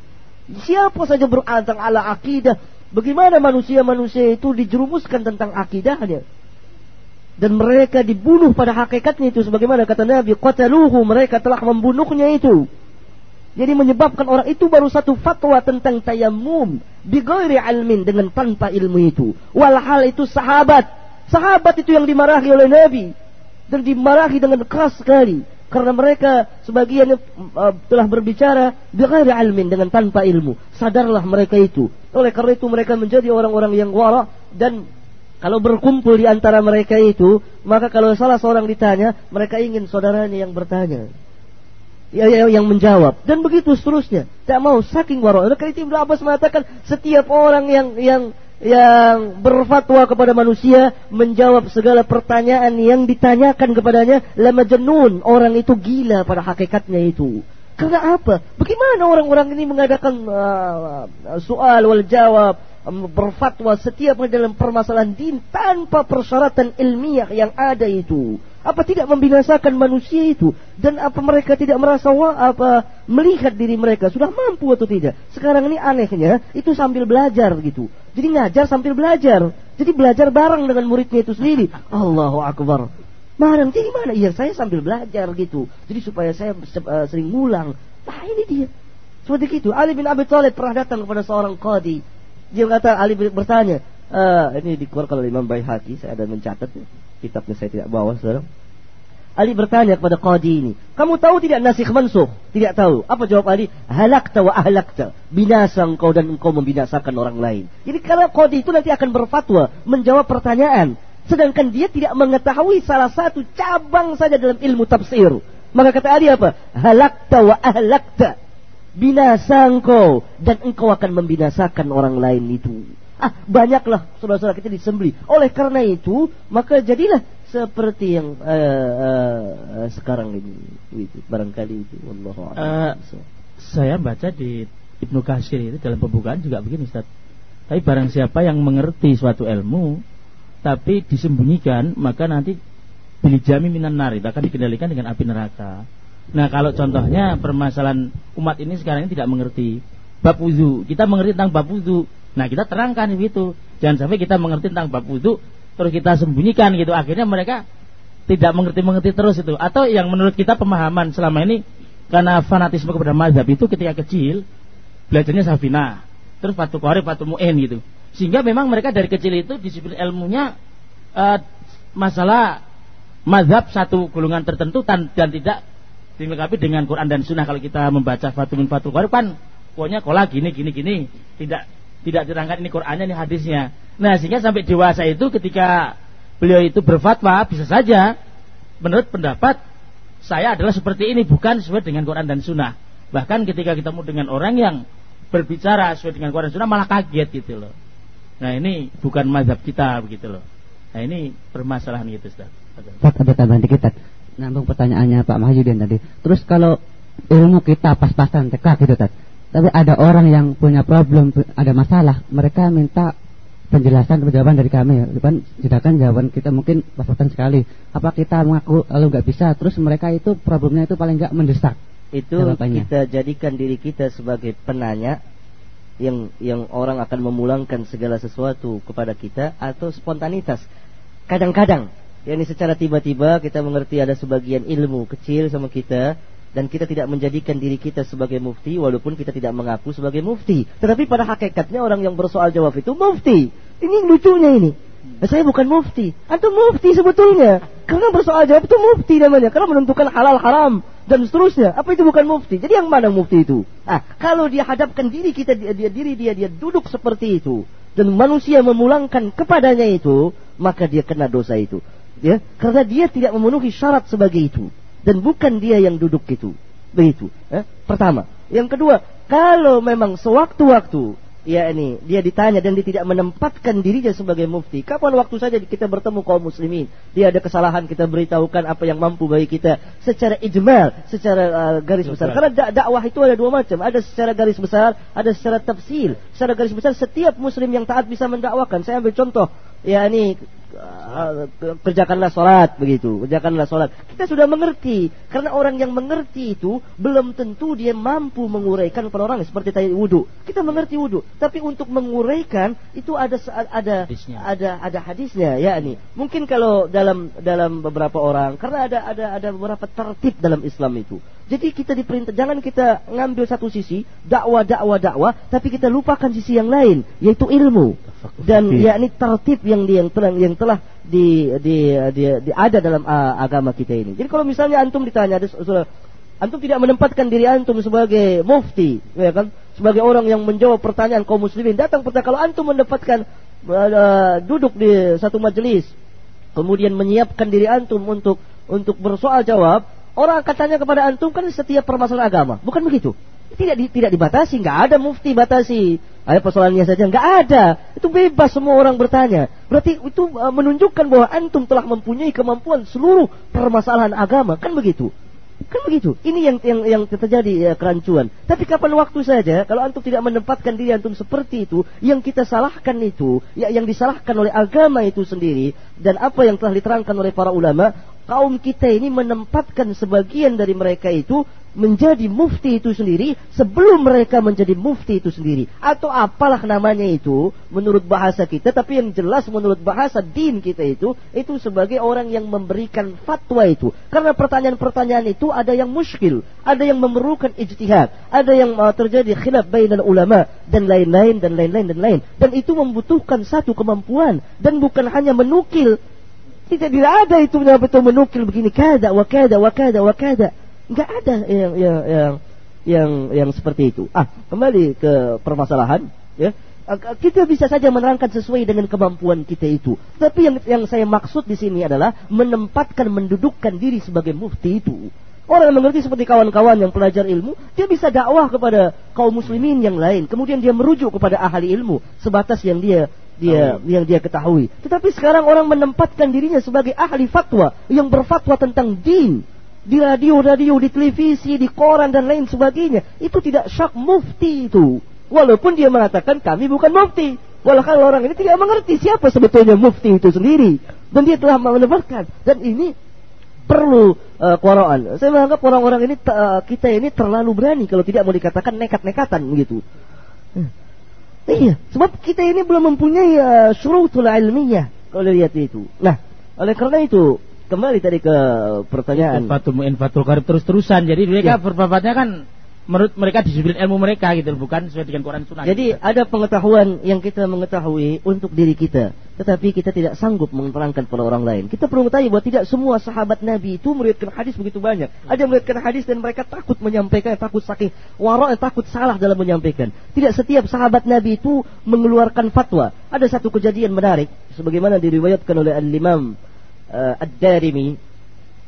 [SPEAKER 2] Siapa saja beradang ala akidah. Bagaimana manusia-manusia itu dijerumuskan tentang akidahnya. Dan mereka dibunuh pada hakikatnya itu. Sebagaimana kata Nabi. Qataluhu mereka telah membunuhnya itu. Jadi menyebabkan orang itu baru satu fatwa tentang tayamum. Bigairi almin dengan tanpa ilmu itu. Walhal itu sahabat. Sahabat itu yang dimarahi oleh Nabi dan dimarahi dengan keras sekali karena mereka sebagian uh, telah berbicara bighairi ilmin dengan tanpa ilmu. Sadarlah mereka itu. Oleh karena itu mereka menjadi orang-orang yang wara dan kalau berkumpul di antara mereka itu, maka kalau salah seorang ditanya, mereka ingin saudaranya yang bertanya. Ya, ya, yang menjawab dan begitu seterusnya. Tak mau saking wara. Oleh karena itu Ibnu Abbas mengatakan setiap orang yang yang yang berfatwa kepada manusia menjawab segala pertanyaan yang ditanyakan kepadanya lama jenun orang itu gila pada hakikatnya itu. Karena apa? Bagaimana orang-orang ini mengadakan uh, soal wal jawab um, berfatwa setiap dalam permasalahan din tanpa persyaratan ilmiah yang ada itu apa tidak membinasakan manusia itu? Dan apa mereka tidak merasa wah, apa melihat diri mereka sudah mampu atau tidak? Sekarang ini anehnya itu sambil belajar gitu. Jadi ngajar sambil belajar. Jadi belajar bareng dengan muridnya itu sendiri. Allahu Akbar. Mana jadi mana? Iya saya sambil belajar gitu. Jadi supaya saya uh, sering ngulang. Nah ini dia. Seperti itu. Ali bin Abi Thalib pernah datang kepada seorang qadi. Dia berkata Ali bertanya, uh, ini dikeluarkan oleh Imam Baihaqi, saya ada mencatat. Ya kitabnya saya tidak bawa saudara. Ali bertanya kepada Qadi ini, kamu tahu tidak nasikh mansuh? Tidak tahu. Apa jawab Ali? Halakta wa ahlakta. Binasa engkau dan engkau membinasakan orang lain. Jadi kalau Qadi itu nanti akan berfatwa, menjawab pertanyaan. sedangkan dia tidak mengetahui salah satu cabang saja dalam ilmu tafsir. Maka kata Ali apa? Halakta wa ahlakta. Binasa engkau dan engkau akan membinasakan orang lain itu. Ah, banyaklah saudara-saudara kita disembeli. Oleh karena itu, maka jadilah seperti yang uh, uh, sekarang ini. Itu barangkali itu. Uh,
[SPEAKER 1] saya baca di Ibnu Kasir itu dalam pembukaan juga begini Ustaz. Tapi barang siapa yang mengerti suatu ilmu tapi disembunyikan, maka nanti pilih jami minan nari akan dikendalikan dengan api neraka. Nah, kalau contohnya permasalahan umat ini sekarang ini tidak mengerti bab wudu. Kita mengerti tentang bab wudu, Nah kita terangkan begitu. Jangan sampai kita mengerti tentang bab wudhu terus kita sembunyikan gitu. Akhirnya mereka tidak mengerti-mengerti terus itu. Atau yang menurut kita pemahaman selama ini karena fanatisme kepada mazhab itu ketika kecil belajarnya safina, terus patu kore, patu mu'en gitu. Sehingga memang mereka dari kecil itu disiplin ilmunya uh, masalah mazhab satu golongan tertentu dan, dan tidak dilengkapi dengan Quran dan Sunnah kalau kita membaca Fatul Fatul kan pokoknya kola gini gini gini tidak tidak diterangkan ini Qurannya ini hadisnya. Nah sehingga sampai dewasa itu ketika beliau itu berfatwa bisa saja menurut pendapat saya adalah seperti ini bukan sesuai dengan Quran dan Sunnah. Bahkan ketika kita ketemu dengan orang yang berbicara sesuai dengan Quran dan Sunnah malah kaget gitu loh. Nah ini bukan mazhab kita begitu loh. Nah ini permasalahan itu Ustaz.
[SPEAKER 3] Pak ada tambahan dikit Nambung pertanyaannya Pak Mahyudin tadi. Terus kalau ilmu kita pas-pasan tekak gitu Tad. Tapi ada orang yang punya problem, ada masalah, mereka minta penjelasan jawaban dari kami. Depan sedangkan jawaban kita mungkin pas sekali. Apa kita mengaku lalu nggak bisa? Terus mereka itu problemnya itu paling nggak mendesak.
[SPEAKER 2] Itu jawabannya. kita jadikan diri kita sebagai penanya yang yang orang akan memulangkan segala sesuatu kepada kita atau spontanitas. Kadang-kadang, yakni secara tiba-tiba kita mengerti ada sebagian ilmu kecil sama kita dan kita tidak menjadikan diri kita sebagai mufti walaupun kita tidak mengaku sebagai mufti. Tetapi pada hakikatnya orang yang bersoal jawab itu mufti. Ini lucunya ini. Nah, saya bukan mufti. Antum mufti sebetulnya. Karena bersoal jawab itu mufti namanya. Karena menentukan halal haram dan seterusnya. Apa itu bukan mufti? Jadi yang mana mufti itu? Ah, kalau dia hadapkan diri kita dia, dia diri dia dia duduk seperti itu dan manusia memulangkan kepadanya itu, maka dia kena dosa itu. Ya, karena dia tidak memenuhi syarat sebagai itu dan bukan dia yang duduk itu. Begitu. Eh? Pertama. Yang kedua, kalau memang sewaktu-waktu ya ini dia ditanya dan dia tidak menempatkan dirinya sebagai mufti. Kapan waktu saja kita bertemu kaum muslimin, dia ada kesalahan kita beritahukan apa yang mampu bagi kita secara ijmal, secara uh, garis besar. Karena dak dakwah itu ada dua macam, ada secara garis besar, ada secara tafsil. Secara garis besar setiap muslim yang taat bisa mendakwakan. Saya ambil contoh, ya ini kerjakanlah sholat begitu, kerjakanlah sholat. Kita sudah mengerti, karena orang yang mengerti itu belum tentu dia mampu menguraikan pada orang seperti tadi wudhu. Kita mengerti wudhu, tapi untuk menguraikan itu ada ada hadisnya. ada ada hadisnya, ya ini. Mungkin kalau dalam dalam beberapa orang, karena ada ada ada beberapa tertib dalam Islam itu. Jadi kita diperintah jangan kita ngambil satu sisi dakwah dakwah dakwah, tapi kita lupakan sisi yang lain, yaitu ilmu dan yakni tertib yang yang telah yang telah di, di, di, di ada dalam uh, agama kita ini. Jadi kalau misalnya antum ditanya ada antum tidak menempatkan diri antum sebagai mufti, ya kan? Sebagai orang yang menjawab pertanyaan kaum muslimin, datang pertanyaan kalau antum mendapatkan uh, duduk di satu majelis, kemudian menyiapkan diri antum untuk untuk bersoal jawab, Orang akan tanya kepada antum kan setiap permasalahan agama, bukan begitu? Tidak di, tidak dibatasi, nggak ada mufti batasi. Ada persoalannya saja, nggak ada. Itu bebas semua orang bertanya. Berarti itu uh, menunjukkan bahwa antum telah mempunyai kemampuan seluruh permasalahan agama, kan begitu? Kan begitu. Ini yang yang yang terjadi ya, kerancuan. Tapi kapan waktu saja kalau antum tidak menempatkan diri antum seperti itu, yang kita salahkan itu, ya yang disalahkan oleh agama itu sendiri dan apa yang telah diterangkan oleh para ulama, kaum kita ini menempatkan sebagian dari mereka itu menjadi mufti itu sendiri sebelum mereka menjadi mufti itu sendiri. Atau apalah namanya itu menurut bahasa kita tapi yang jelas menurut bahasa din kita itu itu sebagai orang yang memberikan fatwa itu. Karena pertanyaan-pertanyaan itu ada yang muskil ada yang memerlukan ijtihad ada yang uh, terjadi khilaf bainal ulama dan lain-lain dan lain-lain dan lain. Dan itu membutuhkan satu kemampuan dan bukan hanya menukil. Tidak ada itu betul menukil begini kada wa kada wa Enggak ada yang yang yang yang yang seperti itu. Ah, kembali ke permasalahan ya. kita bisa saja menerangkan sesuai dengan kemampuan kita itu. Tapi yang yang saya maksud di sini adalah menempatkan, mendudukkan diri sebagai mufti itu. Orang yang mengerti seperti kawan-kawan yang pelajar ilmu, dia bisa dakwah kepada kaum muslimin yang lain. Kemudian dia merujuk kepada ahli ilmu sebatas yang dia dia oh. yang dia ketahui. Tetapi sekarang orang menempatkan dirinya sebagai ahli fatwa yang berfatwa tentang din di radio-radio, di televisi, di koran dan lain sebagainya. Itu tidak syak mufti itu. Walaupun dia mengatakan kami bukan mufti. Walaupun orang ini tidak mengerti siapa sebetulnya mufti itu sendiri. Dan dia telah menebarkan. Dan ini perlu uh, Quran. Saya menganggap orang-orang ini uh, kita ini terlalu berani kalau tidak mau dikatakan nekat-nekatan gitu. Hmm. Iya, sebab kita ini belum mempunyai uh, syurutul ilmiah kalau lihat itu. Nah, oleh karena itu kembali tadi ke pertanyaan.
[SPEAKER 1] Fatul mu'in fatul karib terus-terusan. Jadi mereka ya. berpaparnya kan menurut mereka disiplin ilmu mereka gitu bukan sesuai dengan Quran Sunnah.
[SPEAKER 2] Jadi gitu. ada pengetahuan yang kita mengetahui untuk diri kita, tetapi kita tidak sanggup menerangkan pada orang lain. Kita perlu mengetahui bahwa tidak semua sahabat Nabi itu meriwayatkan hadis begitu banyak. Ada yang meriwayatkan hadis dan mereka takut menyampaikan, takut saking wara, takut salah dalam menyampaikan. Tidak setiap sahabat Nabi itu mengeluarkan fatwa. Ada satu kejadian menarik sebagaimana diriwayatkan oleh Al-Imam uh, Ad-Darimi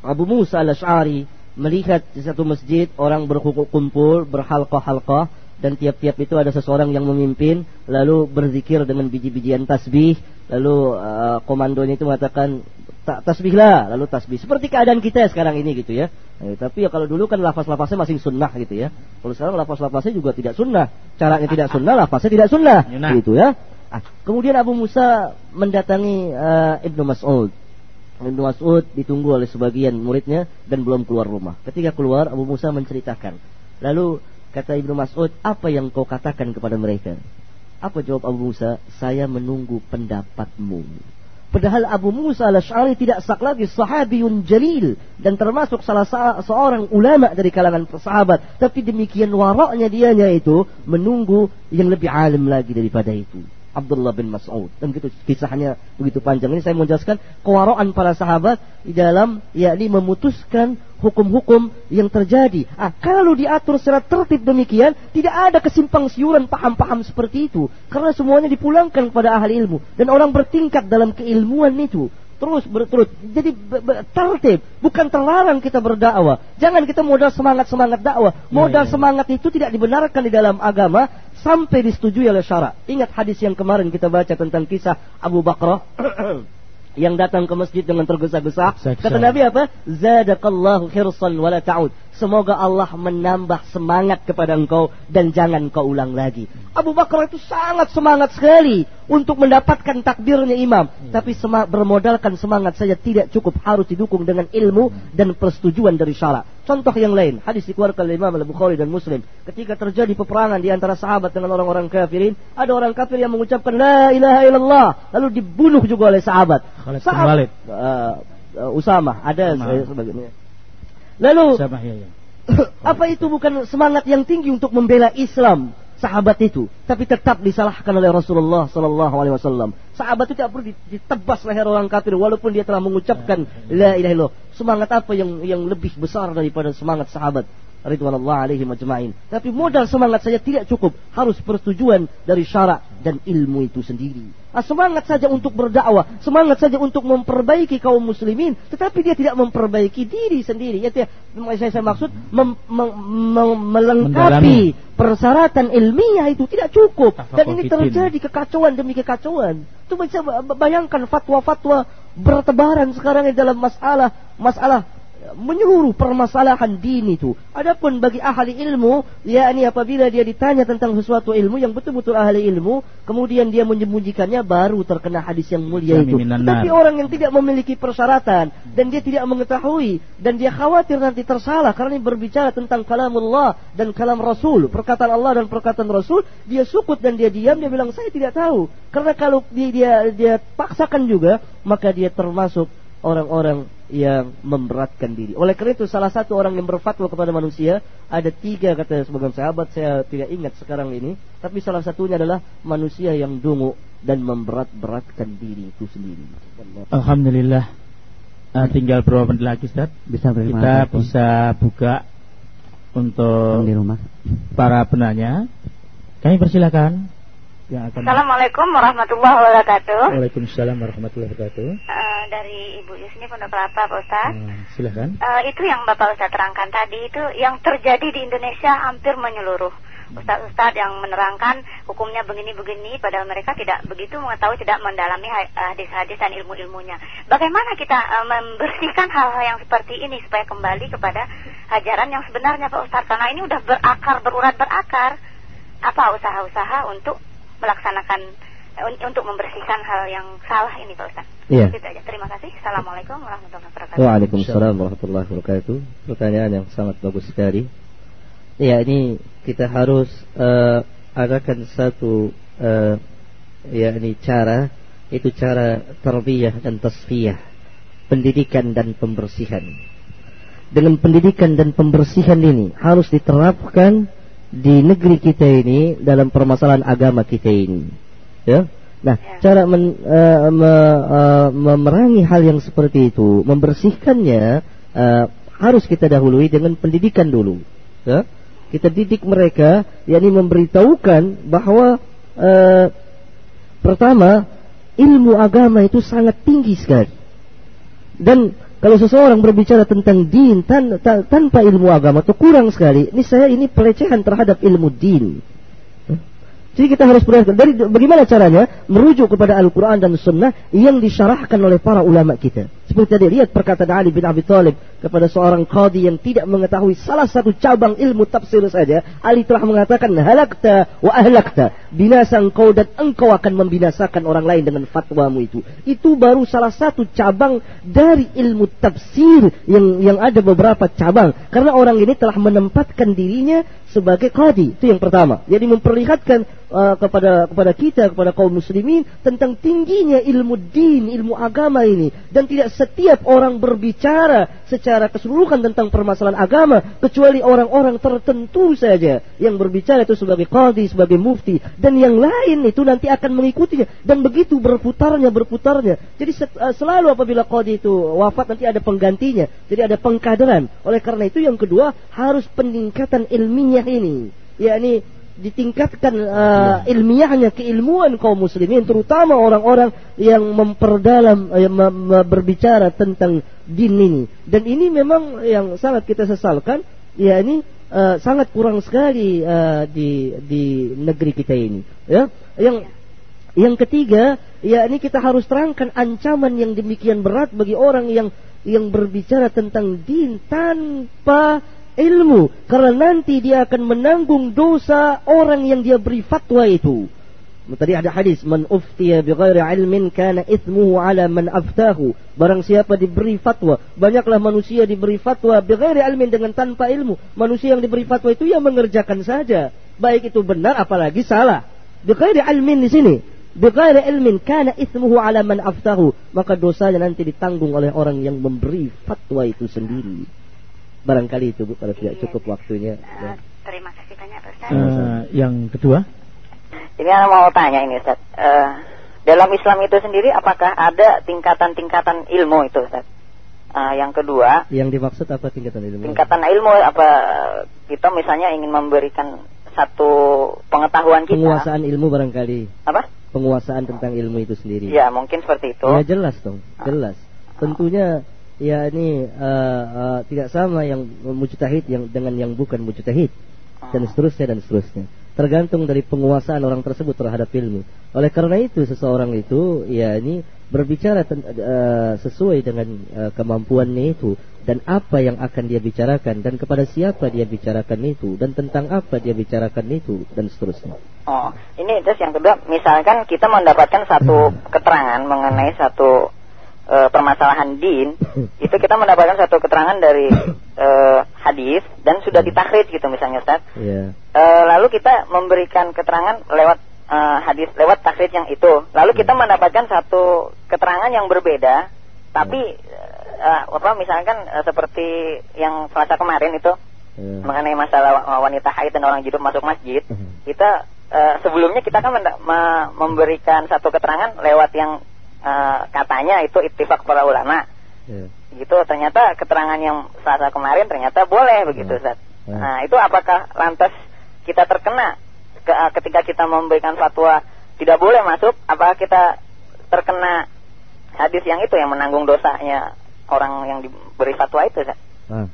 [SPEAKER 2] Abu Musa Al-Ash'ari melihat di satu masjid orang berkumpul berhalqa-halqa dan tiap-tiap itu ada seseorang yang memimpin lalu berzikir dengan biji-bijian tasbih lalu uh, komandonya itu mengatakan tak tasbihlah lalu tasbih. Seperti keadaan kita sekarang ini gitu ya. Eh, tapi ya kalau dulu kan lafaz-lafaznya masih sunnah gitu ya. Kalau sekarang lafaz-lafaznya juga tidak sunnah. Caranya tidak sunnah lafaznya tidak sunnah. Gitu ya. Ah, kemudian Abu Musa mendatangi uh, Ibnu Mas'ud Ibnu Mas'ud ditunggu oleh sebagian muridnya dan belum keluar rumah. Ketika keluar, Abu Musa menceritakan. Lalu kata Ibnu Mas'ud, apa yang kau katakan kepada mereka? Apa jawab Abu Musa? Saya menunggu pendapatmu. Padahal Abu Musa al-Ash'ari tidak sak lagi sahabiyun jalil dan termasuk salah seorang ulama dari kalangan sahabat. Tapi demikian waraknya dianya itu menunggu yang lebih alim lagi daripada itu. Abdullah bin Mas'ud. Dan begitu kisahnya begitu panjang. Ini saya mau jelaskan kewaraan para sahabat di dalam yakni memutuskan hukum-hukum yang terjadi. Ah, kalau diatur secara tertib demikian, tidak ada kesimpang siuran paham-paham seperti itu. Karena semuanya dipulangkan kepada ahli ilmu. Dan orang bertingkat dalam keilmuan itu terus berturut. Jadi tertib, bukan terlarang kita berdakwah. Jangan kita modal semangat-semangat dakwah. Ya, modal ya, ya. semangat itu tidak dibenarkan di dalam agama sampai disetujui oleh syarak. Ingat hadis yang kemarin kita baca tentang kisah Abu Bakrah yang datang ke masjid dengan tergesa-gesa. Kata Nabi apa? Zadakallahu khirsan wala ta'ud. Semoga Allah menambah semangat kepada engkau dan jangan kau ulang lagi. Abu Bakar itu sangat semangat sekali untuk mendapatkan takdirnya imam. Ya. Tapi sema bermodalkan semangat saja tidak cukup. Harus didukung dengan ilmu dan persetujuan dari syarak. Contoh yang lain. Hadis dikeluarkan oleh Imam Al-Bukhari dan Muslim. Ketika terjadi peperangan di antara sahabat dengan orang-orang kafirin. Ada orang kafir yang mengucapkan La ilaha illallah. Lalu dibunuh juga oleh sahabat.
[SPEAKER 1] Khalid sahabat,
[SPEAKER 2] uh, uh, Usama. Ada sebagainya. Lalu ya, ya. apa itu bukan semangat yang tinggi untuk membela Islam sahabat itu, tapi tetap disalahkan oleh Rasulullah Sallallahu Alaihi Wasallam. Sahabat itu tidak perlu ditebas leher orang kafir walaupun dia telah mengucapkan la ilaha illallah. Semangat apa yang yang lebih besar daripada semangat sahabat? Ridwanullah alaihi majma'in. Tapi modal semangat saja tidak cukup, harus persetujuan dari syarak dan ilmu itu sendiri. Ah, semangat saja untuk berdakwah, semangat saja untuk memperbaiki kaum muslimin, tetapi dia tidak memperbaiki diri sendiri. Ya, saya, saya maksud mem, mem, mem, melengkapi Mendalami. persyaratan ilmiah itu tidak cukup. Dan ini terjadi kekacauan demi kekacauan. Itu bisa bayangkan fatwa-fatwa bertebaran sekarang dalam masalah masalah menyeluruh permasalahan din itu. Adapun bagi ahli ilmu, yakni apabila dia ditanya tentang sesuatu ilmu yang betul-betul ahli ilmu, kemudian dia menyembunyikannya baru terkena hadis yang mulia itu. Tapi orang yang tidak memiliki persyaratan dan dia tidak mengetahui dan dia khawatir nanti tersalah karena ini berbicara tentang kalamullah dan kalam Rasul, perkataan Allah dan perkataan Rasul, dia sukut dan dia diam, dia bilang saya tidak tahu. Karena kalau dia dia, dia paksakan juga, maka dia termasuk orang-orang yang memberatkan diri. Oleh karena itu salah satu orang yang berfatwa kepada manusia ada tiga kata sebagian sahabat saya tidak ingat sekarang ini, tapi salah satunya adalah manusia yang dungu dan memberat-beratkan diri itu sendiri.
[SPEAKER 1] Alhamdulillah. Uh, tinggal berapa menit lagi Ustaz? Bisa Kita bisa buka untuk
[SPEAKER 3] di rumah.
[SPEAKER 1] para penanya. Kami persilakan. Yang akan
[SPEAKER 4] Assalamualaikum warahmatullahi wabarakatuh.
[SPEAKER 1] Waalaikumsalam warahmatullahi wabarakatuh.
[SPEAKER 4] Uh, dari Ibu Yusni Pondok Kelapa, Pak Ustaz.
[SPEAKER 1] Uh, silakan.
[SPEAKER 4] Uh, itu yang Bapak Ustaz terangkan tadi itu yang terjadi di Indonesia hampir menyeluruh. Ustaz-ustaz yang menerangkan hukumnya begini-begini padahal mereka tidak begitu mengetahui tidak mendalami hadis-hadis dan ilmu-ilmunya. Bagaimana kita uh, membersihkan hal-hal yang seperti ini supaya kembali kepada ajaran yang sebenarnya Pak Ustaz karena ini udah berakar berurat berakar. Apa usaha-usaha untuk melaksanakan eh, untuk membersihkan hal yang salah ini Pak Ustaz.
[SPEAKER 2] Iya.
[SPEAKER 4] Itu aja. Terima kasih. Assalamualaikum warahmatullahi wabarakatuh.
[SPEAKER 2] Waalaikumsalam warahmatullahi wabarakatuh. Pertanyaan yang sangat bagus sekali. Ya ini kita harus uh, adakan satu uh, ya ini cara itu cara tarbiyah dan tasfiyah pendidikan dan pembersihan dengan pendidikan dan pembersihan ini harus diterapkan di negeri kita ini dalam permasalahan agama kita ini. Ya. Nah, ya. cara men, uh, me, uh, memerangi hal yang seperti itu, membersihkannya uh, harus kita dahului dengan pendidikan dulu. Ya. Kita didik mereka, yakni memberitahukan bahwa uh, pertama ilmu agama itu sangat tinggi sekali. Dan kalau seseorang berbicara tentang din tan, tan, tanpa ilmu agama itu kurang sekali. Ini saya ini pelecehan terhadap ilmu din. Jadi kita harus perhatikan dari bagaimana caranya merujuk kepada Al-Quran dan Sunnah yang disyarahkan oleh para ulama kita. Seperti tadi lihat perkataan Ali bin Abi Thalib kepada seorang qadi yang tidak mengetahui salah satu cabang ilmu tafsir saja. Ali telah mengatakan halakta wa ahlakta. Binasa engkau dan engkau akan membinasakan orang lain dengan fatwamu itu. Itu baru salah satu cabang dari ilmu tafsir yang yang ada beberapa cabang. Karena orang ini telah menempatkan dirinya sebagai qadi. Itu yang pertama. Jadi memperlihatkan uh, kepada kepada kita kepada kaum muslimin tentang tingginya ilmu din, ilmu agama ini dan tidak setiap orang berbicara secara keseluruhan tentang permasalahan agama kecuali orang-orang tertentu saja yang berbicara itu sebagai qadi, sebagai mufti dan yang lain itu nanti akan mengikutinya dan begitu berputarnya berputarnya. Jadi uh, selalu apabila qadi itu wafat nanti ada penggantinya. Jadi ada pengkaderan. Oleh karena itu yang kedua harus peningkatan ilmiah ini yakni ditingkatkan uh, ilmiahnya keilmuan kaum muslimin terutama orang-orang yang memperdalam uh, berbicara tentang din ini. Dan ini memang yang sangat kita sesalkan ya ini uh, sangat kurang sekali uh, di di negeri kita ini ya. Yang yang ketiga ya ini kita harus terangkan ancaman yang demikian berat bagi orang yang yang berbicara tentang din tanpa ilmu karena nanti dia akan menanggung dosa orang yang dia beri fatwa itu. Tadi ada hadis man uftiya bighairi ilmin kana ithmuhu ala man aftahu. Barang siapa diberi fatwa, banyaklah manusia diberi fatwa bighairi ilmin dengan tanpa ilmu. Manusia yang diberi fatwa itu yang mengerjakan saja, baik itu benar apalagi salah. Bighairi ilmin di sini. Bighairi ilmin kana ithmuhu ala man aftahu. Maka dosanya nanti ditanggung oleh orang yang memberi fatwa itu sendiri. Barangkali itu Bu kalau tidak iya. cukup waktunya. Uh,
[SPEAKER 4] terima kasih banyak Ustaz.
[SPEAKER 1] Uh, yang kedua?
[SPEAKER 5] Ini saya mau tanya ini Ustaz. Uh, dalam Islam itu sendiri apakah ada tingkatan-tingkatan ilmu itu Ustaz? Uh, yang kedua,
[SPEAKER 2] yang dimaksud apa tingkatan ilmu?
[SPEAKER 5] Tingkatan ilmu apa kita misalnya ingin memberikan satu pengetahuan kita.
[SPEAKER 2] Penguasaan ilmu barangkali.
[SPEAKER 5] Apa?
[SPEAKER 2] Penguasaan tentang ilmu itu sendiri.
[SPEAKER 5] Ya, mungkin seperti itu.
[SPEAKER 2] Ya jelas dong, jelas. Tentunya ya ini uh, uh, tidak sama yang mujtahid yang dengan yang bukan mujtahid. Dan seterusnya dan seterusnya. Tergantung dari penguasaan orang tersebut terhadap ilmu. Oleh karena itu seseorang itu ya ini berbicara uh, sesuai dengan uh, kemampuannya itu. Dan apa yang akan dia bicarakan dan kepada siapa dia bicarakan itu dan tentang apa dia bicarakan itu dan seterusnya.
[SPEAKER 5] Oh, ini terus yang kedua, misalkan kita mendapatkan satu keterangan mengenai satu e, permasalahan din itu kita mendapatkan satu keterangan dari e, hadis dan sudah ditakrid gitu misalnya Ustaz.
[SPEAKER 2] Yeah.
[SPEAKER 5] E, lalu kita memberikan keterangan lewat e, hadis lewat takrid yang itu. Lalu kita mendapatkan satu keterangan yang berbeda tapi e, apa misalkan e, seperti yang Selasa kemarin itu yeah. mengenai masalah wanita haid dan orang junub masuk masjid, kita e, sebelumnya kita kan memberikan satu keterangan lewat yang uh, katanya itu ittifak para ulama. Yeah. Gitu ternyata keterangan yang saat kemarin ternyata boleh begitu yeah. Yeah. Nah, itu apakah lantas kita terkena ke, uh, ketika kita memberikan fatwa tidak boleh masuk apakah kita terkena hadis yang itu yang menanggung dosanya orang yang diberi fatwa itu Ustaz?
[SPEAKER 2] Nah,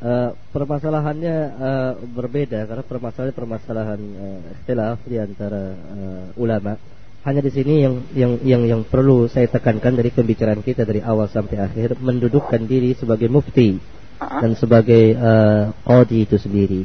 [SPEAKER 2] uh, permasalahannya uh, berbeda karena permasalahan permasalahan uh, ikhtilaf di antara uh, ulama. Hanya di sini yang yang yang yang perlu saya tekankan dari pembicaraan kita dari awal sampai akhir mendudukkan diri sebagai mufti dan sebagai uh, qadi itu sendiri.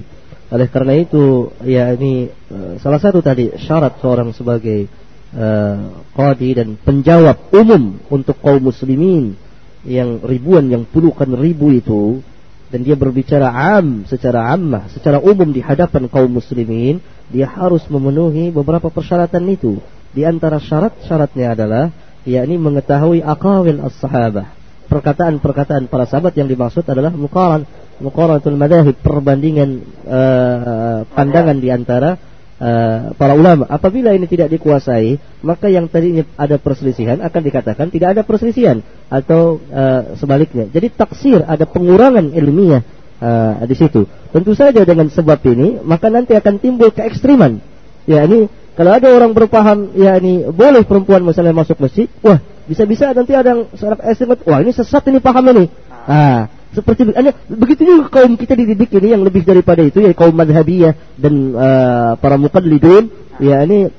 [SPEAKER 2] Oleh karena itu, ya ini uh, salah satu tadi syarat seorang sebagai uh, qadi dan penjawab umum untuk kaum muslimin yang ribuan yang puluhan ribu itu dan dia berbicara am secara ammah, secara umum di hadapan kaum muslimin, dia harus memenuhi beberapa persyaratan itu. Di antara syarat-syaratnya adalah yakni mengetahui aqawil as-sahabah. Perkataan-perkataan para sahabat yang dimaksud adalah muqaran muqaranatul madahib, perbandingan uh, pandangan di antara uh, para ulama. Apabila ini tidak dikuasai, maka yang tadinya ada perselisihan akan dikatakan tidak ada perselisihan atau uh, sebaliknya. Jadi taksir ada pengurangan ilmiah uh, di situ. Tentu saja dengan sebab ini, maka nanti akan timbul keekstriman. Ya ini kalau ada orang berpaham, ya ini boleh perempuan misalnya masuk masjid, wah bisa-bisa nanti ada yang seorang ekstrim, wah ini sesat ini paham ini. Ah, seperti ini. begitu juga kaum kita dididik ini yang lebih daripada itu ya kaum madhabiyah dan uh, para mukallidun ya ini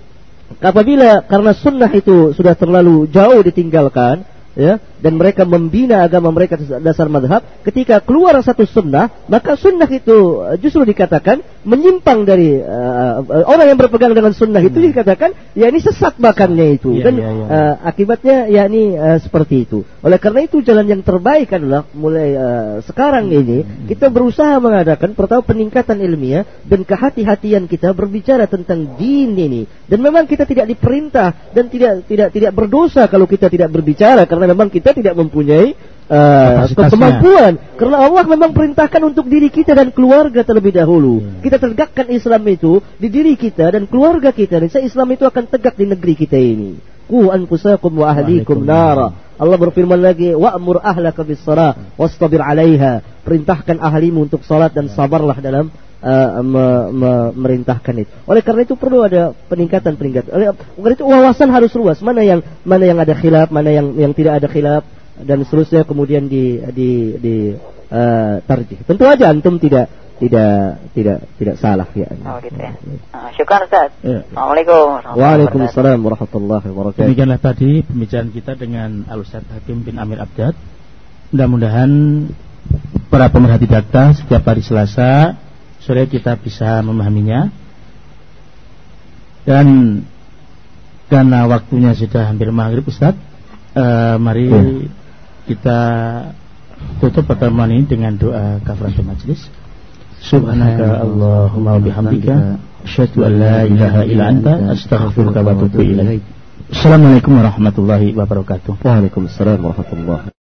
[SPEAKER 2] apabila karena sunnah itu sudah terlalu jauh ditinggalkan ya dan mereka membina agama mereka dasar madhab ketika keluar satu sunnah maka sunnah itu eh, justru dikatakan menyimpang dari uh, orang yang berpegang dengan sunnah itu hmm. dikatakan ya ini sesat makannya itu ya, dan ya, ya. Uh, akibatnya ya ini uh, seperti itu oleh karena itu jalan yang terbaik adalah mulai uh, sekarang hmm. ini kita berusaha mengadakan pertama peningkatan ilmiah dan kehati-hatian kita berbicara tentang din ini dan memang kita tidak diperintah dan tidak tidak tidak berdosa kalau kita tidak berbicara karena memang kita tidak mempunyai uh, kemampuan. Karena Allah memang perintahkan untuk diri kita dan keluarga terlebih dahulu. Hmm. Kita tegakkan Islam itu di diri kita dan keluarga kita. Dan Islam itu akan tegak di negeri kita ini. Ku anfusakum wa ahlikum nara. Allah berfirman lagi, wa'mur ahlaka bis salat wastabir 'alaiha. Perintahkan ahlimu untuk salat dan sabarlah dalam uh, me, me, merintahkan itu. Oleh karena itu perlu ada peningkatan peningkatan. Oleh karena itu wawasan harus luas. Mana yang mana yang ada khilaf, mana yang yang tidak ada khilaf dan seterusnya kemudian di di di uh, tarjih. Tentu aja antum tidak tidak tidak tidak salah ya.
[SPEAKER 5] Oh gitu ya. Uh, syukur Ustaz. Ya. Assalamualaikum.
[SPEAKER 2] Waalaikumsalam warahmatullahi wabarakatuh.
[SPEAKER 1] Demikianlah tadi pembicaraan kita dengan Al Ustaz Hakim bin Amir Abdad. Mudah-mudahan para pemerhati data setiap hari Selasa sore kita bisa memahaminya. Dan karena waktunya sudah hampir maghrib Ustaz uh, mari ya. kita tutup pertemuan ini dengan doa kafaratul majlis. Subhanaka allahumma bihamdika asyhadu an la ilaha illa anta astaghfiruka wa atubu ilaik. Assalamualaikum warahmatullahi wabarakatuh.
[SPEAKER 2] Waalaikumsalam warahmatullahi